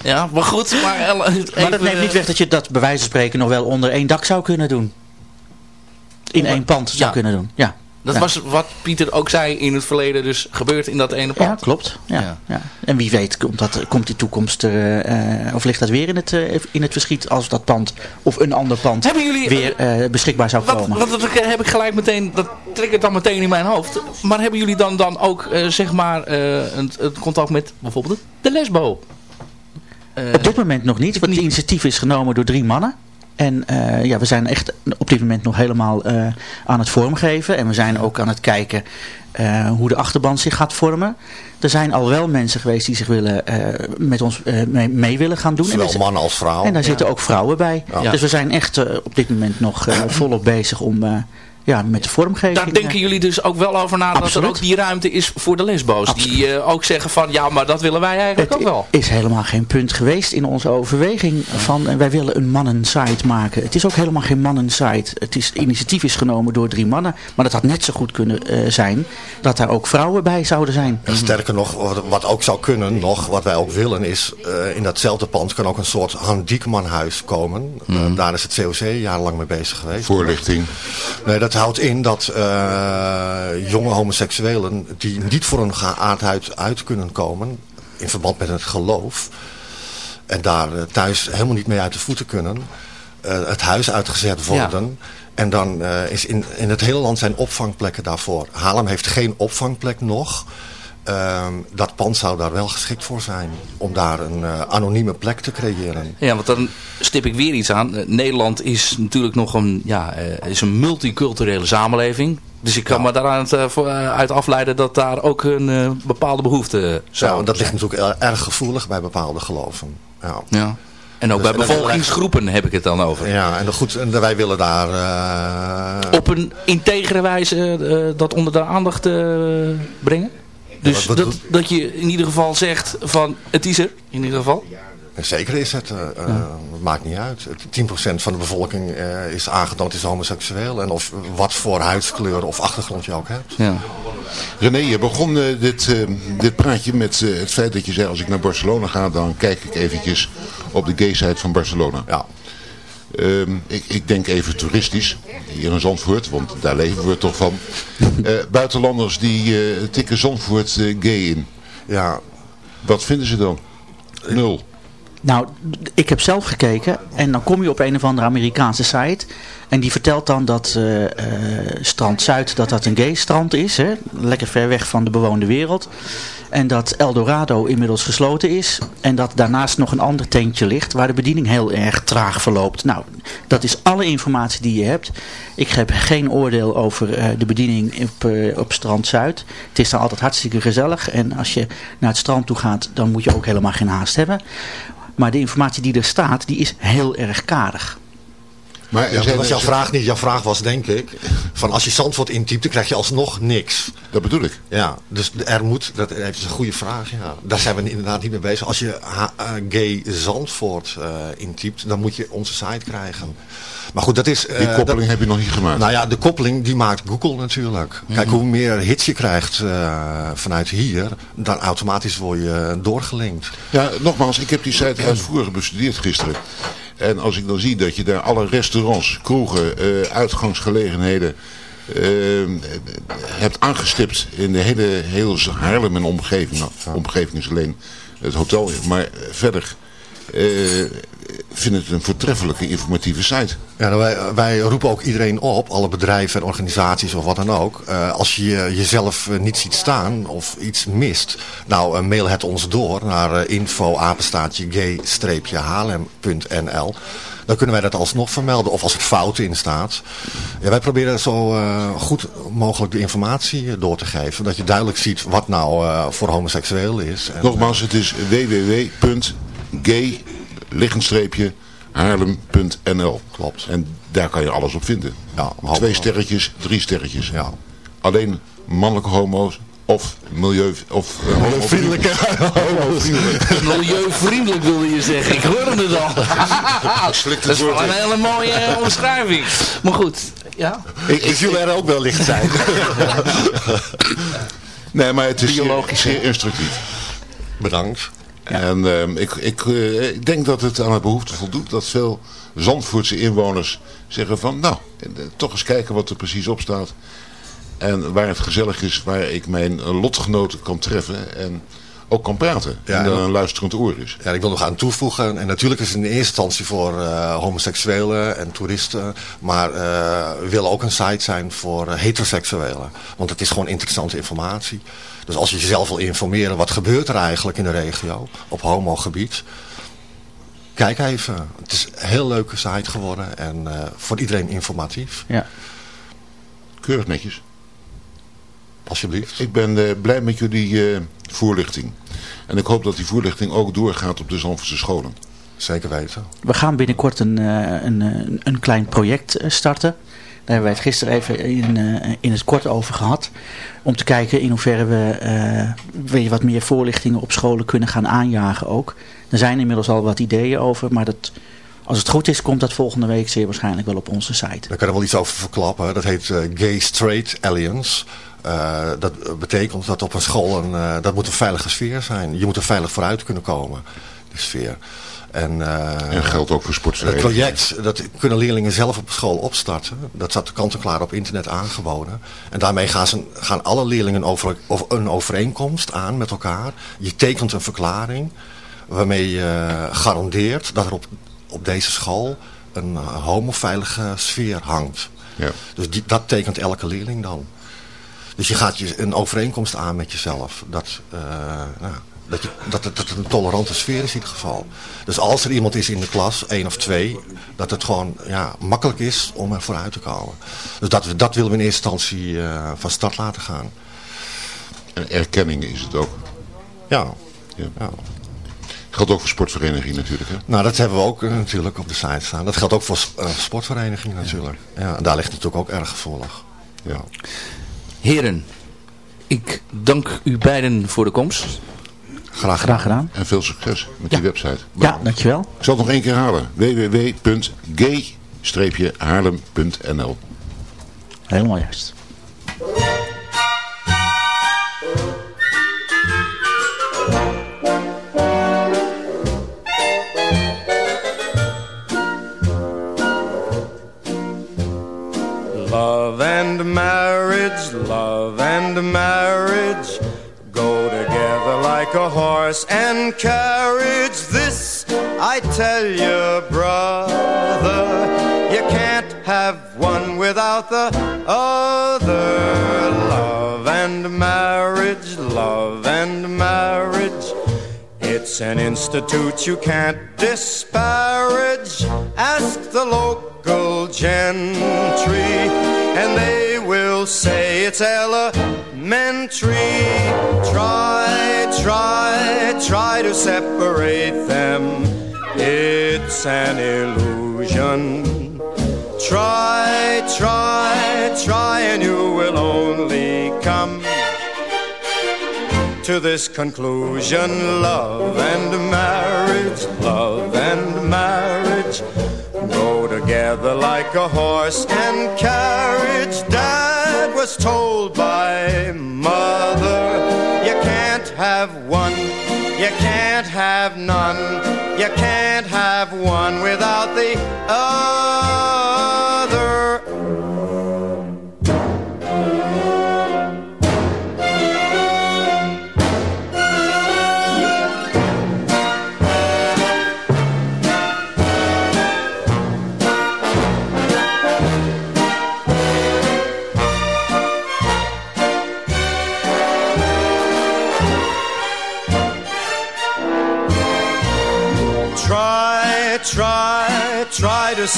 Ja, maar goed. Maar, Maar dat neemt niet weg dat je dat bij wijze van spreken nog wel onder één dak zou kunnen doen. In één pand zou Ja. kunnen doen. Ja, Dat Ja. was wat Pieter ook zei in het verleden. Dus gebeurt in dat ene ja pand. klopt. Ja, Ja. ja. En wie weet komt, dat, komt die toekomst er, eh, of ligt dat weer in het, eh, in het verschiet als dat pand of een ander pand Hebben jullie... weer eh, beschikbaar zou Wat, komen. wat, dat heb ik gelijk meteen, dat trek ik dan meteen in mijn hoofd. Maar hebben jullie dan, dan ook, eh, zeg maar, eh, een, een contact met bijvoorbeeld de lesbo? Eh, Op dit moment nog niet, want het initiatief is genomen door drie mannen. En eh, ja, we zijn echt op dit moment nog helemaal eh, aan het vormgeven. En we zijn ook aan het kijken eh, hoe de achterban zich gaat vormen. Er zijn al wel mensen geweest die zich willen, eh, met ons eh, mee, mee willen gaan doen. En Zowel mannen als vrouwen. En daar zitten ook vrouwen bij. Ja. Dus we zijn echt eh, op dit moment nog eh, volop bezig om eh, ja, met de vormgeving. Daar denken eh, jullie dus ook wel over na dat er ook die ruimte is voor de lesbo's. Die eh, ook zeggen van, ja, maar dat willen wij eigenlijk Het ook wel. is helemaal geen punt geweest in onze overweging van eh, wij willen een mannensite maken. Het is ook helemaal geen mannensite. Het is, het initiatief is genomen door drie mannen. Maar dat had net zo goed kunnen eh, zijn dat daar ook vrouwen bij zouden zijn. En sterker nog, wat, ook zou kunnen, nog, wat wij ook willen, is eh, in datzelfde pand kan ook een soort Han Diekmanhuis komen. Eh, daar is het COC jarenlang mee bezig geweest. Voorlichting. Nee, dat houdt in dat eh, jonge homoseksuelen die niet voor een geaardheid uit kunnen komen, in verband met het geloof, en daar eh, thuis helemaal niet mee uit de voeten kunnen, eh, het huis uitgezet worden. En dan is in, in het hele land zijn opvangplekken daarvoor. Haarlem heeft geen opvangplek nog. Ehm, dat pand zou daar wel geschikt voor zijn. Om daar een eh, anonieme plek te creëren. Ja, want dan stip ik weer iets aan. Eh, Nederland is natuurlijk nog een, ja, eh, is een multiculturele samenleving. Dus ik kan me daaruit uit afleiden dat daar ook een bepaalde behoefte zou Zo, dat ligt natuurlijk er- erg gevoelig bij bepaalde geloven. Ja. Ja. En ook Dus- bij bevolkingsgroepen heb ik het dan over. Ja, en, goed, en wij willen daar... Op een integere wijze dat onder de aandacht brengen. Dus wat dat, dat je in ieder geval zegt van het is er, in ieder geval. Zeker is het. eh, eh, Het maakt niet uit. Het- 10% van de bevolking eh, is aangetoond is homoseksueel. En of wat voor huidskleur of achtergrond je ook hebt. Ja. René, je begon dit, eh, dit praatje met eh, het feit dat je zei... als ik naar Barcelona ga, dan kijk ik eventjes op de gay-site van Barcelona. Ja. Ehm, ik, ik denk even toeristisch, hier in Zandvoort, want daar leven we toch van. Eh, buitenlanders die eh, tikken Zandvoort eh, gay in. Ja, Wat vinden ze dan? Nul. Nou, ik heb zelf gekeken en dan kom je op een of andere Amerikaanse site. En die vertelt dan dat eh, eh, Strand Zuid dat dat een gay strand is. Hè? Lekker ver weg van de bewoonde wereld. En dat Eldorado inmiddels gesloten is. En dat daarnaast nog een ander tentje ligt waar de bediening heel erg traag verloopt. Nou, dat is alle informatie die je hebt. Ik heb geen oordeel over eh, de bediening op, op Strand Zuid. Het is daar altijd hartstikke gezellig. En als je naar het strand toe gaat, dan moet je ook helemaal geen haast hebben. Maar de informatie die er staat, die is heel erg karig. Maar Ja, dat was jouw vraag niet. Jouw vraag was denk ik, van als je Zandvoort intypt, dan krijg je alsnog niks. Dat bedoel ik. Ja, dus er moet, dat is een goede vraag, ja. Daar zijn we inderdaad niet mee bezig. Als je eh, gay Zandvoort eh intypt, dan moet je onze site krijgen. Maar goed, dat is... eh, Die koppeling dat- heb je nog niet gemaakt. nou ja, de koppeling die maakt Google natuurlijk. Kijk, hoe meer hits je krijgt vanuit hier, dan automatisch word je doorgelinkt. Ja, nogmaals, ik heb die site uitvoerig bestudeerd gisteren. En als ik dan zie dat je daar alle restaurants, kroegen, eh, uitgangsgelegenheden eh, hebt aangestipt in de hele, hele Haarlem en omgeving. Nou, omgeving is alleen het hotel, maar verder eh vind het een voortreffelijke informatieve site. Ja, nou, wij, wij roepen ook iedereen op, alle bedrijven en organisaties of wat dan ook. eh, als je jezelf eh, niet ziet staan of iets mist, nou eh, mail het ons door naar uh, info apenstaatje g-halem.nl. Dan kunnen wij dat alsnog vermelden. Of als er fouten in staat. Ja, wij proberen zo goed mogelijk de informatie door te geven. Dat je duidelijk ziet wat nou voor homoseksueel is. En, Nogmaals, het is www.gay haarlem.nl. Klopt. En daar kan je alles op vinden. Ja, Twee sterretjes, drie sterretjes. Ja. Alleen mannelijke homo's of milieu... Of, uh, Milieuvriendelijke homovriendelijk. Milieuvriendelijk wilde je zeggen. Ik hoorde het al. Dat is wel een hele mooie eh, omschrijving. Maar goed, ja. Ik, Dus jullie er ook wel licht zijn. nee, maar het is Biologisch, zeer instructief. Bedankt. En ehm, ik, ik, eh, ik denk dat het aan de behoefte voldoet dat veel Zandvoortse inwoners zeggen van... Nou, eh, toch eens kijken wat er precies op staat. En waar het gezellig is, waar ik mijn lotgenoten kan treffen en ook kan praten. Ja, en er en- een luisterend oor is. Ja, ik wil nog aan toevoegen. En natuurlijk is het in eerste instantie voor eh, homoseksuelen en toeristen. Maar eh, we willen ook een site zijn voor eh, heteroseksuelen. Want het is gewoon interessante informatie. Dus als je jezelf wil informeren, wat gebeurt er eigenlijk in de regio op homogebied? Kijk even. Het is een heel leuke site geworden en eh, voor iedereen informatief. Ja. Keurig netjes. Alsjeblieft. Ik ben eh, blij met jullie eh, voorlichting. En ik hoop dat die voorlichting ook doorgaat op de Zandvoortse scholen. Zeker weten. We gaan binnenkort een, eh, een, een, klein project starten. Daar hebben wij het gisteren even in, eh, in het kort over gehad. Om te kijken in hoeverre we eh, weer wat meer voorlichtingen op scholen kunnen gaan aanjagen ook. Er zijn inmiddels al wat ideeën over. Maar dat, als het goed is komt dat volgende week zeer waarschijnlijk wel op onze site. Daar kan ik wel iets over verklappen. Dat heet eh, Gay Straight Alliance. Eh, dat betekent dat op een school een, eh, dat moet een veilige sfeer zijn. Je moet er veilig vooruit kunnen komen, die sfeer. En, eh, En geldt ook voor het sportverenigingen. project, dat kunnen leerlingen zelf op school opstarten. Dat staat kant-en-klaar op internet aangeboden. En daarmee gaan, ze, gaan alle leerlingen over, of een overeenkomst aan met elkaar. Je tekent een verklaring waarmee je garandeert dat er op, op deze school een homoveilige sfeer hangt. Ja. Dus die, dat tekent elke leerling dan. Dus je gaat je een overeenkomst aan met jezelf. Dat, eh, nou, dat, je, dat, het, dat het een tolerante sfeer is in ieder geval. Dus als er iemand is in de klas, één of twee, dat het gewoon ja, makkelijk is om er vooruit te komen. Dus dat, dat willen we in eerste instantie eh, van start laten gaan. En erkenning is het ook. Ja. Ja. ja. Geldt ook voor sportverenigingen natuurlijk. Hè? Nou, dat hebben we ook eh, natuurlijk op de site staan. Dat geldt ook voor sp- sportverenigingen natuurlijk. Ja, daar ligt het natuurlijk ook erg gevoelig. Ja. Heren, ik dank u beiden voor de komst. Graag Graag gedaan. En veel succes met Ja. die website. Ja, dankjewel. Ik zal het nog één keer halen. www.gay-haarlem.nl Helemaal juist. Love and marriage, love and marriage go together like a horse and carriage. This I tell you, brother, you can't have one without the other. Love and marriage, love and marriage. It's an institute you can't disparage. Ask the local gentry, and they will say it's elementary. Try, try, try to separate them. It's an illusion. Try, try, try, and you will only come to this conclusion love and marriage, love and marriage together like a horse and carriage. Dad was told by mother, you can't have one, you can't have none, you can't have one without the other.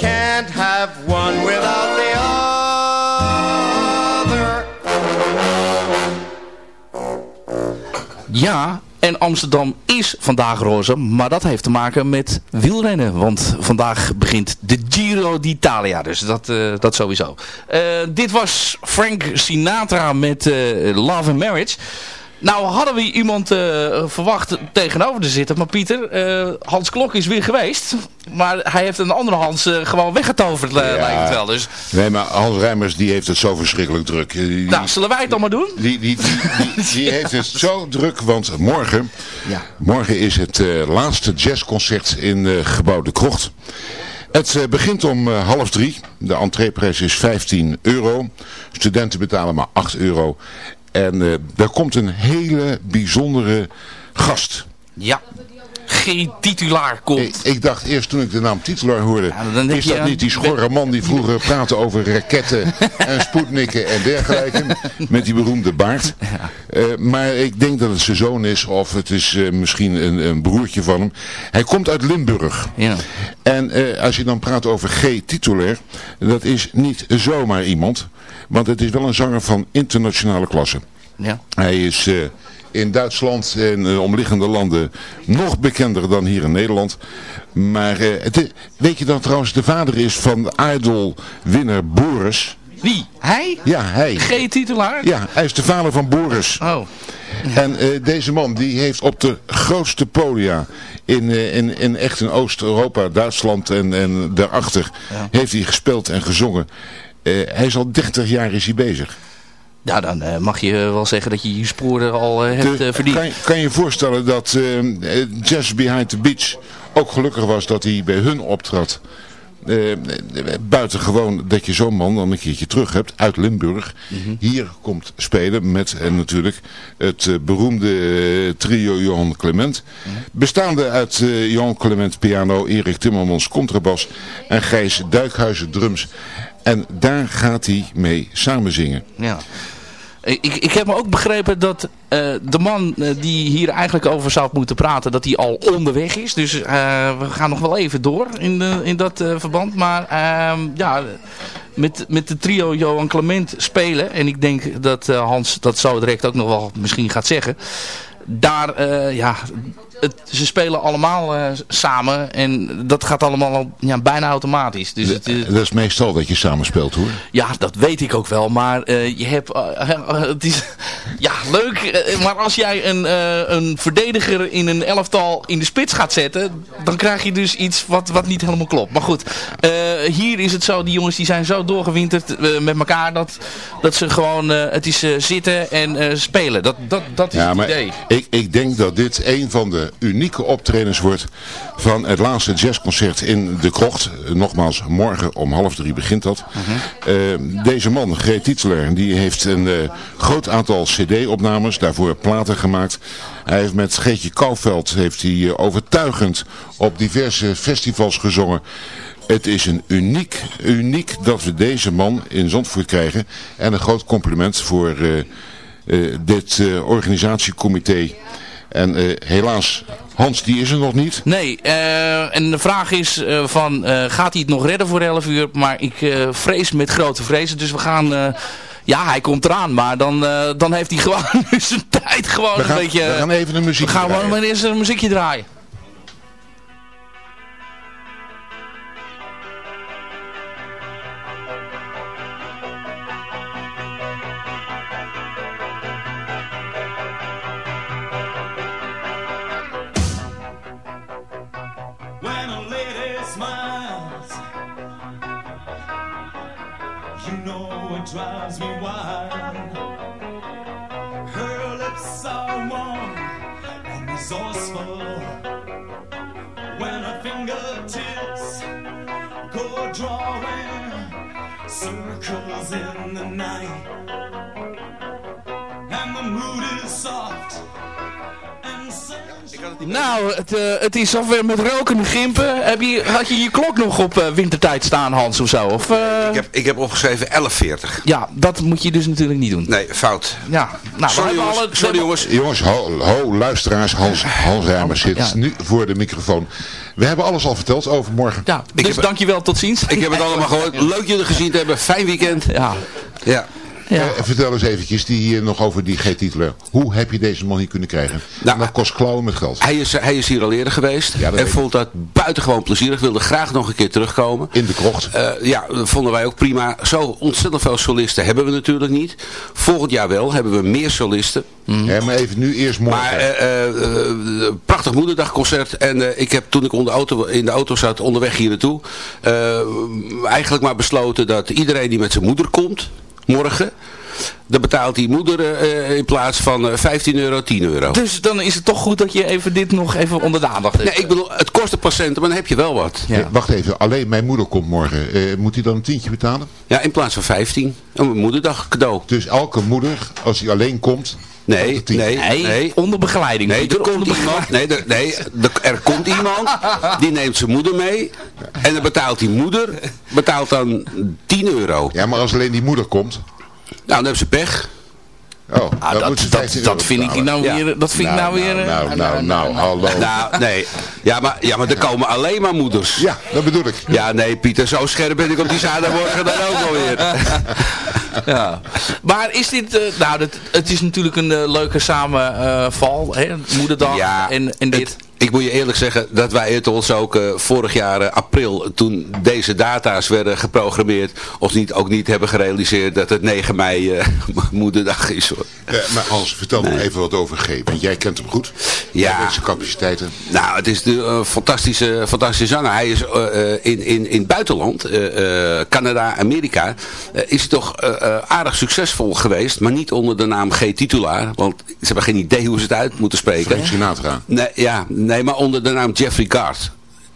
can't have one without the other. Ja, en Amsterdam is vandaag roze, maar dat heeft te maken met wielrennen. Want vandaag begint de Giro d'Italia, dus dat, eh, dat sowieso. Eh, dit was Frank Sinatra met eh, Love and Marriage. Nou hadden we iemand eh, verwacht tegenover te zitten, maar Pieter, eh, Hans Klok is weer geweest. Maar hij heeft een andere Hans eh, gewoon weggetoverd, eh, lijkt het wel. Dus Nee, maar Hans Rijmers die heeft het zo verschrikkelijk druk. Die, nou, zullen wij het dan maar doen? die, die, die, die, die heeft het zo druk, want morgen, morgen is het eh, laatste jazzconcert in eh, Gebouw de Krocht. Het eh, begint om eh, half drie. De entreeprijs is 15 euro. Studenten betalen maar 8 euro. En eh er komt een hele bijzondere gast. Ja. Geen titulaar komt. Ik, ik dacht eerst toen ik de naam titulaar hoorde, is je, dat niet die schorre man die vroeger praatte over raketten en spoednikken en dergelijke, met die beroemde baard. Eh, maar ik denk dat het zijn zoon is, of het is eh, misschien een, een broertje van hem. Hij komt uit Limburg. Ja. En als je dan praat over G. Titulair, dat is niet zomaar iemand, want het is wel een zanger van internationale klasse. Ja. Hij is eh, in Duitsland en eh, omliggende landen nog bekender dan hier in Nederland. Maar eh, het, weet je dat trouwens de vader is van de Idol-winnaar Boris? Wie? Hij? Ja, hij. Geen titulaar? Ja, hij is de vader van Boris. Oh. En deze man die heeft op de grootste podia in, in, in echt in Oost-Europa, Duitsland en, en daarachter heeft hij gespeeld en gezongen. Eh, hij is al 30 jaar is hij bezig. Ja, dan eh, mag je wel zeggen dat je je sporen al eh, hebt verdiend. kan, kan je voorstellen dat Jazz Behind the Beach ook gelukkig was dat hij bij hun optrad. Buitengewoon dat je zo'n man dan een keertje terug hebt uit Limburg. Mhm. Hier komt spelen met en natuurlijk het beroemde trio Johan Clement. Mhm. Bestaande uit Johan Clement piano, Erik Timmermans contrabas en Gijs Duikhuizen drums. En daar gaat hij mee samen zingen. Ja. Ik, ik heb me ook begrepen dat eh, de man eh, die hier eigenlijk over zou moeten praten, dat hij al onderweg is. Dus eh, we gaan nog wel even door in, de, in dat eh, verband. Maar ehm, ja, met, met de trio Johan Clement spelen. En ik denk dat eh, Hans dat zo direct ook nog wel misschien gaat zeggen. Daar, eh, ja, het, ze spelen allemaal eh, samen en dat gaat allemaal al, ja, bijna automatisch. Dus het, is- Dat is meestal dat je samen speelt hoor. ja, dat weet ik ook wel, maar eh, je hebt, eh, het is, ja, leuk, maar als jij een, een verdediger in een elftal in de spits gaat zetten, dan krijg je dus iets wat, wat niet helemaal klopt. Maar goed, hier is het zo, die jongens die zijn zo doorgewinterd met elkaar, dat, dat ze gewoon, het is zitten en spelen. Dat, dat, dat is Ja, het idee. ik, ik denk dat dit een van de unieke optredens wordt van het laatste jazzconcert in De Krocht. Eh, Nogmaals, morgen om half drie begint dat. Eh, deze man, G. Titelaar, die heeft een eh, groot aantal cd-opnames, daarvoor platen gemaakt. Hij heeft met Geetje Kouwveld heeft hij, eh, overtuigend op diverse festivals gezongen. Het is een uniek, uniek dat we deze man in Zandvoort krijgen. En een groot compliment voor eh, eh, dit eh, organisatiecomité. En eh, helaas, Hans die is er nog niet. Nee, eh, en de vraag is eh, van, gaat hij het nog redden voor 11 uur? Maar ik vrees met grote vrezen, dus we gaan... ja, hij komt eraan, maar dan, dan heeft hij gewoon zijn tijd gewoon We gaan, een beetje... we gaan even een muziek we gaan gewoon maar eerst een muziekje draaien. Circles in the night, Nou, het, eh, het is alweer met rokende gimpen. Heb je, had je je klok nog op eh, wintertijd staan, Hans, of zo? Of, eh, Ik heb, ik heb opgeschreven 11.40. Ja, dat moet je dus natuurlijk niet doen. Nee, fout. Ja, nou, we Sorry hebben jongens, alle- sorry jongens. Jongens, ho, ho luisteraars, Hans, Hans Rijmers zit Ja. nu voor de microfoon. We hebben alles al verteld over morgen. Ja, dus heb- dankjewel, tot ziens. Ik heb het allemaal gehoord. Leuk jullie gezien te hebben. Fijn weekend. Ja, Ja. Ja. Eh, vertel eens eventjes die, eh, nog over die G-titelen. Hoe heb je deze man hier kunnen krijgen? Nou, dat kost klauwen met geld. Hij is, hij is hier al eerder geweest. Ja, en vond dat buitengewoon plezierig. Wilde graag nog een keer terugkomen. In de krocht. Eh, ja, dat vonden wij ook prima. Zo ontzettend veel solisten hebben we natuurlijk niet. Volgend jaar wel hebben we meer solisten. Hè, maar even nu eerst morgen. Maar eh, eh, eh, prachtig moederdagconcert. En eh, ik heb toen ik onder auto, in de auto zat onderweg hier naartoe. eh, eigenlijk maar besloten dat iedereen die met zijn moeder komt. Morgen. Dan betaalt die moeder eh, in plaats van eh, 15 euro 10 euro. Dus dan is het toch goed dat je even dit nog even onder de aandacht hebt. Nee, ik bedoel, het kost een patiënten, maar dan heb je wel wat. Ja. Eh, wacht even, alleen mijn moeder komt morgen. Eh, moet hij dan een tientje betalen? Ja, in plaats van 15. Een moederdag cadeau. Dus elke moeder, als hij alleen komt... Nee, nee, Nee, nee. onder begeleiding. Nee, er komt iemand, nee, er, nee er, er komt iemand, die neemt zijn moeder mee. En dan betaalt die moeder, betaalt dan 10 euro. Ja, maar als alleen die moeder komt... Nou, dan hebben ze pech. Oh, Ah, dat, moet ze dat, 15 dat euro vind ik nou Ja. weer... Dat vind ik nou weer... eh, Nou, nou, nou, hallo. Nou, nee. Ja, maar, ja, maar er komen alleen maar moeders. Ja, dat bedoel ik. Ja, nee, Pieter, zo scherp ben ik op die zaterdagmorgen dan ook alweer. Ja. Maar is dit... eh, nou, dat, het is natuurlijk een eh, leuke samenval. hè Moederdag Ja, en, en dit. het- ik moet je eerlijk zeggen dat wij het ons ook eh, vorig jaar eh, april, toen deze data's werden geprogrammeerd, ons niet, ook niet hebben gerealiseerd dat het 9 mei eh, moederdag is. Hoor. Eh, maar Hans, vertel nog even wat over G. Want jij kent hem goed. Ja. Zijn capaciteiten. Nou, het is de eh, fantastische, fantastische zanger. Hij is in, in, in het buitenland, Canada, Amerika, is toch aardig succesvol geweest. Maar niet onder de naam G-titulaar. Want ze hebben geen idee hoe ze het uit moeten spreken. Frank Sinatra. Nee, ja, nee, maar onder de naam Jeffrey Gard.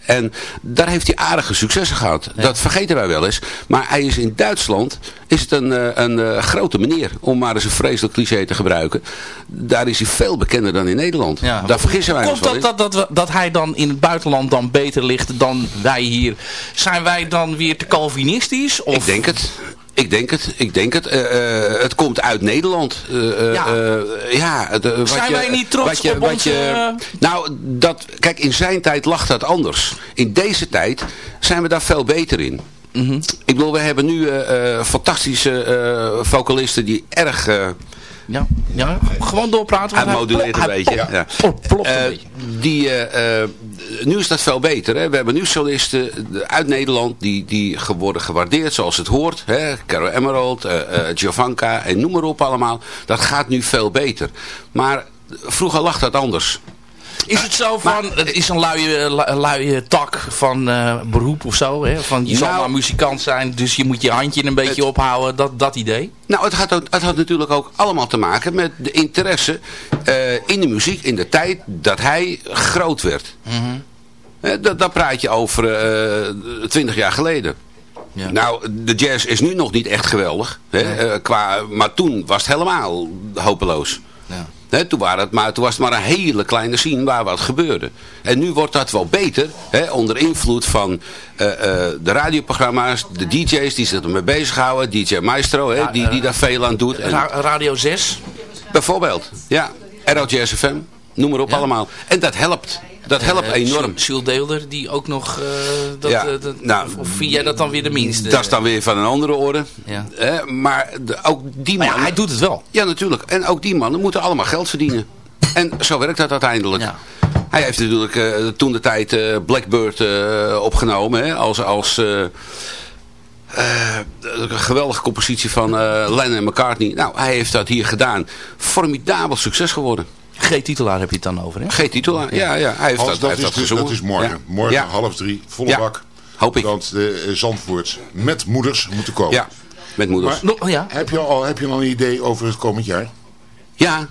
En daar heeft hij aardige successen gehad. Dat vergeten wij wel eens. Maar hij is in Duitsland is het een, eh, een eh, grote meneer. Om maar eens een vreselijk cliché te gebruiken. Daar is hij veel bekender dan in Nederland. Ja. Daar vergissen wij ons wel dat, dat, dat, dat hij dan in het buitenland dan beter ligt dan wij hier? Zijn wij dan weer te Calvinistisch? Of? Ik denk het. Ik denk het, ik denk het. Eh, eh, het komt uit Nederland. Eh, Ja. ja wat Zijn je- wij niet trots wat je, op wat onze, je- Nou, dat, kijk, in zijn tijd lag dat anders. In deze tijd zijn we daar veel beter in. Mhm. Ik bedoel, we hebben nu fantastische vocalisten die erg... Ja, ja, gewoon doorpraten. Hij moduleert een beetje. Ja. Eh, die, eh, eh, nu is dat veel beter. Hè? We hebben nu solisten uit Nederland die, die worden gewaardeerd zoals het hoort. Hè? Carol Emerald, eh, Giovanka en noem maar op allemaal. Dat gaat nu veel beter. Maar vroeger lag dat anders. Is het zo van, het is een luie, lu- luie tak van eh, beroep of zo? Hè? Van je zal Nou- maar muzikant zijn, dus je moet je handje een beetje ophouden. Dat, dat idee? Nou, het had, ook- het had natuurlijk ook allemaal te maken met de interesse eh, in de muziek in de tijd dat hij groot werd. Eh, dat, dat praat je over twintig jaar geleden. Nou, de jazz is nu nog niet echt geweldig. Hè, eh, qua, maar toen was het helemaal hopeloos. Ja. Toen, waren het maar, toen was het maar een hele kleine scene waar wat gebeurde. En nu wordt dat wel beter. Onder invloed van eh, eh, de radioprogramma's, de DJ's die zich ermee bezighouden. DJ Maestro, die, die daar veel aan doet. En- Radio 6? bijvoorbeeld, ja. ROJS FM, noem maar op allemaal. En dat helpt. Dat helpt Eh, enorm. Jules- Deelder, die ook nog... eh, dat, Ja, eh, dat- nou, of, vind jij dat dan weer de minste? Dat is dan weer van een andere orde. Ja. Hè, maar de- ook die Maar mannen... ja, hij doet het wel. Ja, natuurlijk. En ook die mannen moeten allemaal geld verdienen. En zo werkt dat uiteindelijk. Ja. Hij heeft natuurlijk eh, toen de tijd eh, Blackbird eh, opgenomen. Hè, als als eh, eh, een geweldige compositie van eh Lennon en McCartney. Nou, hij heeft dat hier gedaan. Formidabel succes geworden. G-titelaar heb je het dan over, hè? Geen titulaar. Ja, ja. Hij heeft Hans, dat, dat, hij heeft is dat dus, dat is morgen. Ja. Morgen Ja. half drie, volle Ja. bak. Hoop ik. Dat de uh, Zandvoort met moeders moeten komen. Ja, met moeders. Maar Nog- ja. heb, je al, heb je al een idee over het komend jaar? Ja,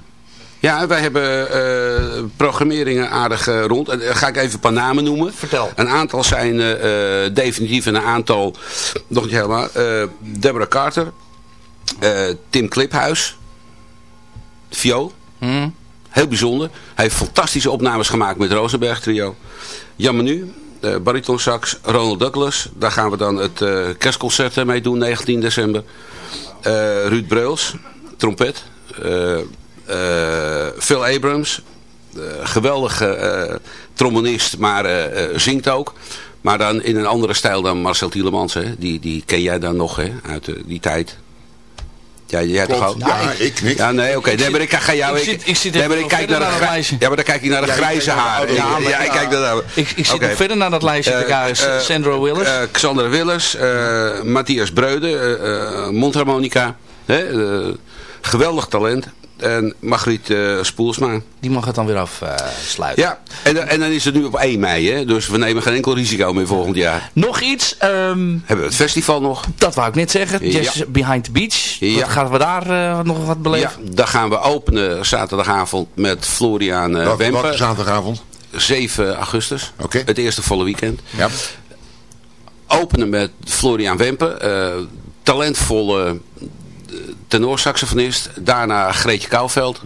ja wij hebben eh, programmeringen aardig eh, rond. En, eh, ga ik even een paar namen noemen. Vertel. Een aantal zijn eh, eh, definitief en een aantal nog niet helemaal. Eh, Deborah Carter. eh, Tim Kliphuis. Viool. Hm? Heel bijzonder. Hij heeft fantastische opnames gemaakt met Rosenberg Trio. Jan Menu, uh, bariton sax, Ronald Douglas. Daar gaan we dan het eh, kerstconcert eh, mee doen, 19 december. Eh, Ruud Breuls, trompet. Eh, eh, Phil Abrams, eh, geweldige eh, trombonist, maar eh, eh, zingt ook. Maar dan in een andere stijl dan Marcel Tielemans. Hè? Die, die ken jij dan nog hè? uit eh, die tijd. Ja, jij toch ook? Klopt. Ja, ik niet. Ja, nee, oké. Nee, maar ik ga jou... ik zit- ik zit nee, even ik kijk naar naar lijstje. Ja, maar dan kijk ik naar de grijze haar. oude Ja, ja, ik kijk naar. Ik, ik zit nog verder naar dat lijstje te Eh, kijken. eh, Sandro Willers. eh, Xander Willers, eh, Matthias Breude, mondharmonica. Hè, eh, geweldig talent. En Margriet eh, Spoelsma. die mag het dan weer afsluiten. Ja, en, dan- en dan is het nu op 1 mei. Hè? Dus we nemen geen enkel risico meer volgend jaar. Nog iets, ehm, Hebben we het festival nog? dat wou ik net zeggen. Ja. Jazz Behind the Beach. Ja. Wat gaan we daar eh, nog wat beleven? Ja, daar gaan we openen zaterdagavond met Florian eh welke Wemper. zaterdagavond? 7 augustus. Oké. Het eerste volle weekend. Ja. Openen met Florian Wemper. eh, talentvolle eh, tenorsaxofonist. Daarna Greetje Kouwveld.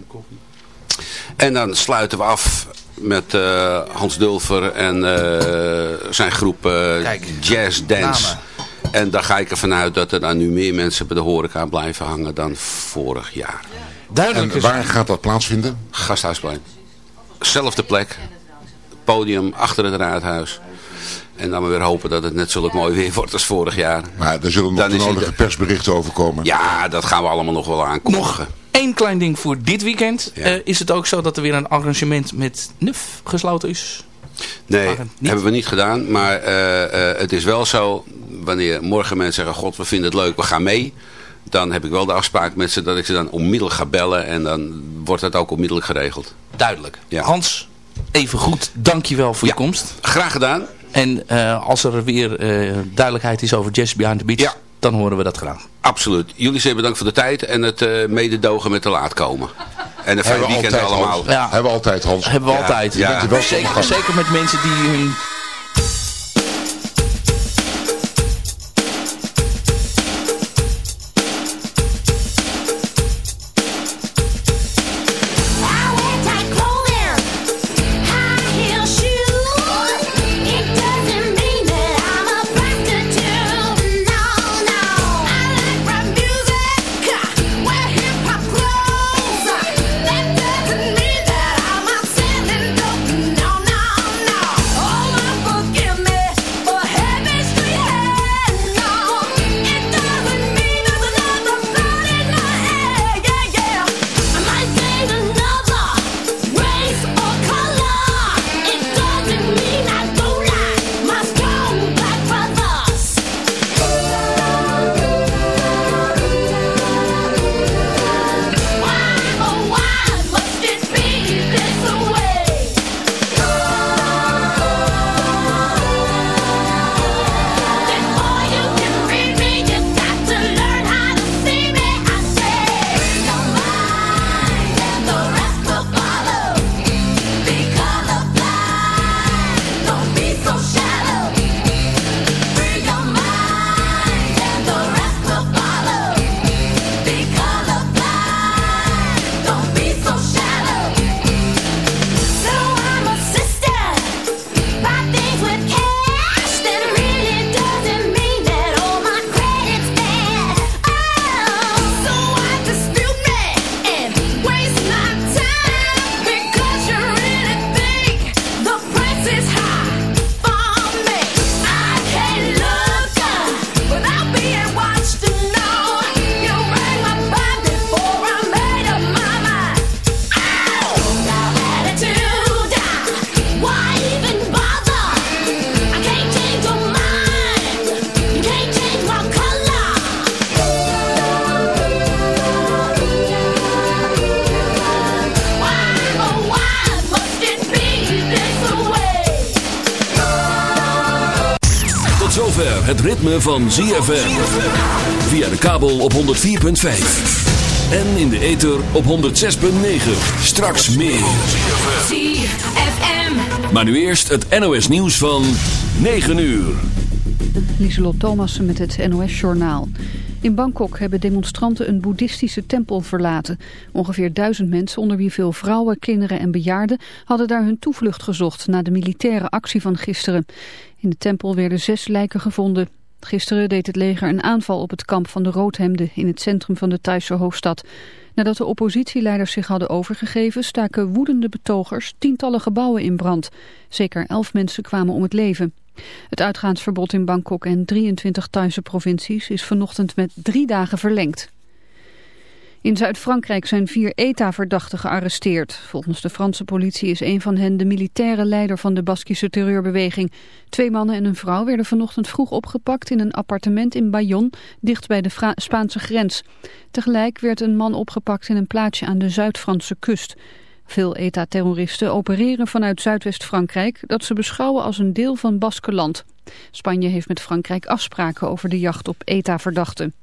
En dan sluiten we af met eh, Hans Dulfer en eh, zijn groep eh, Kijk, Jazz Dance. namen. En daar ga ik ervan uit dat er dan nu meer mensen bij de horeca blijven hangen dan vorig jaar. Duidelijk En is waar gaat dat plaatsvinden? Gasthuisplein. Zelfde plek. Podium achter het raadhuis. En dan maar weer hopen dat het net zulk mooi weer wordt als vorig jaar. Maar er zullen nog Dan de nodige de- persberichten over komen. Ja, dat gaan we allemaal nog wel aankondigen. nog één klein ding voor dit weekend. Ja. Eh, is het ook zo dat er weer een arrangement met NUF gesloten is? Nee, hebben we niet gedaan. Maar eh, eh, het is wel zo, wanneer morgen mensen zeggen, god we vinden het leuk, we gaan mee. Dan heb ik wel de afspraak met ze dat ik ze dan onmiddellijk ga bellen. En dan wordt dat ook onmiddellijk geregeld. Duidelijk. Ja. Hans, even goed, dankjewel voor Ja. je komst. Graag gedaan. En eh, als er weer eh, duidelijkheid is over Jazz Behind the Beach, Ja. dan horen we dat graag. Absoluut. Jullie zeer bedankt voor de tijd en het eh, mededogen met te laat komen. En een fijn Hebben we weekend altijd, allemaal. Ja. Hebben we altijd, Hans. Hebben we Ja, altijd. ja. Zeker, zeker met mensen die hun het ritme van ZFM. Via de kabel op 104.5. En in de ether op 106.9. Straks meer. ZFM. Maar nu eerst het NOS nieuws van 9 uur. Lieselot Thomassen met het NOS-journaal. In Bangkok hebben demonstranten een boeddhistische tempel verlaten. Ongeveer duizend mensen, onder wie veel vrouwen, kinderen en bejaarden... hadden daar hun toevlucht gezocht na de militaire actie van gisteren. In de tempel werden zes lijken gevonden. Gisteren deed het leger een aanval op het kamp van de Roodhemden... in het centrum van de Thaise hoofdstad. Nadat de oppositieleiders zich hadden overgegeven... staken woedende betogers tientallen gebouwen in brand. Zeker elf mensen kwamen om het leven. Het uitgaansverbod in Bangkok en 23 Thaise provincies is vanochtend met drie dagen verlengd. In Zuid-Frankrijk zijn vier ETA-verdachten gearresteerd. Volgens de Franse politie is een van hen de militaire leider van de Baskische terreurbeweging. Twee mannen en een vrouw werden vanochtend vroeg opgepakt in een appartement in Bayonne, dicht bij de Spaanse grens. Tegelijk werd een man opgepakt in een plaatsje aan de Zuid-Franse kust. Veel ETA-terroristen opereren vanuit Zuidwest-Frankrijk dat ze beschouwen als een deel van Baskeland. Spanje heeft met Frankrijk afspraken over de jacht op ETA-verdachten.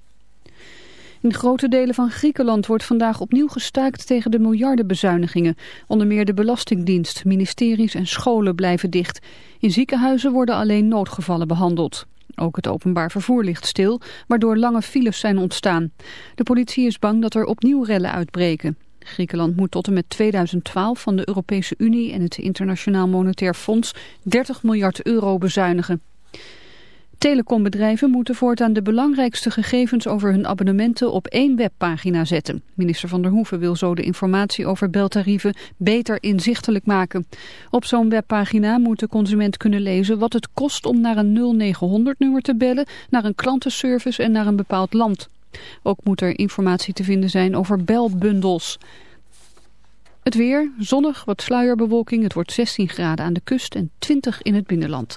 In grote delen van Griekenland wordt vandaag opnieuw gestaakt tegen de miljardenbezuinigingen. Onder meer de Belastingdienst, ministeries en scholen blijven dicht. In ziekenhuizen worden alleen noodgevallen behandeld. Ook het openbaar vervoer ligt stil, waardoor lange files zijn ontstaan. De politie is bang dat er opnieuw rellen uitbreken. Griekenland moet tot en met 2012 van de Europese Unie en het Internationaal Monetair Fonds 30 miljard euro bezuinigen. Telecombedrijven moeten voortaan de belangrijkste gegevens over hun abonnementen op één webpagina zetten. Minister Van der Hoeven wil zo de informatie over beltarieven beter inzichtelijk maken. Op zo'n webpagina moet de consument kunnen lezen wat het kost om naar een 0900-nummer te bellen, naar een klantenservice en naar een bepaald land. Ook moet er informatie te vinden zijn over belbundels. Het weer, zonnig, wat sluierbewolking. Het wordt 16 graden aan de kust en 20 in het binnenland.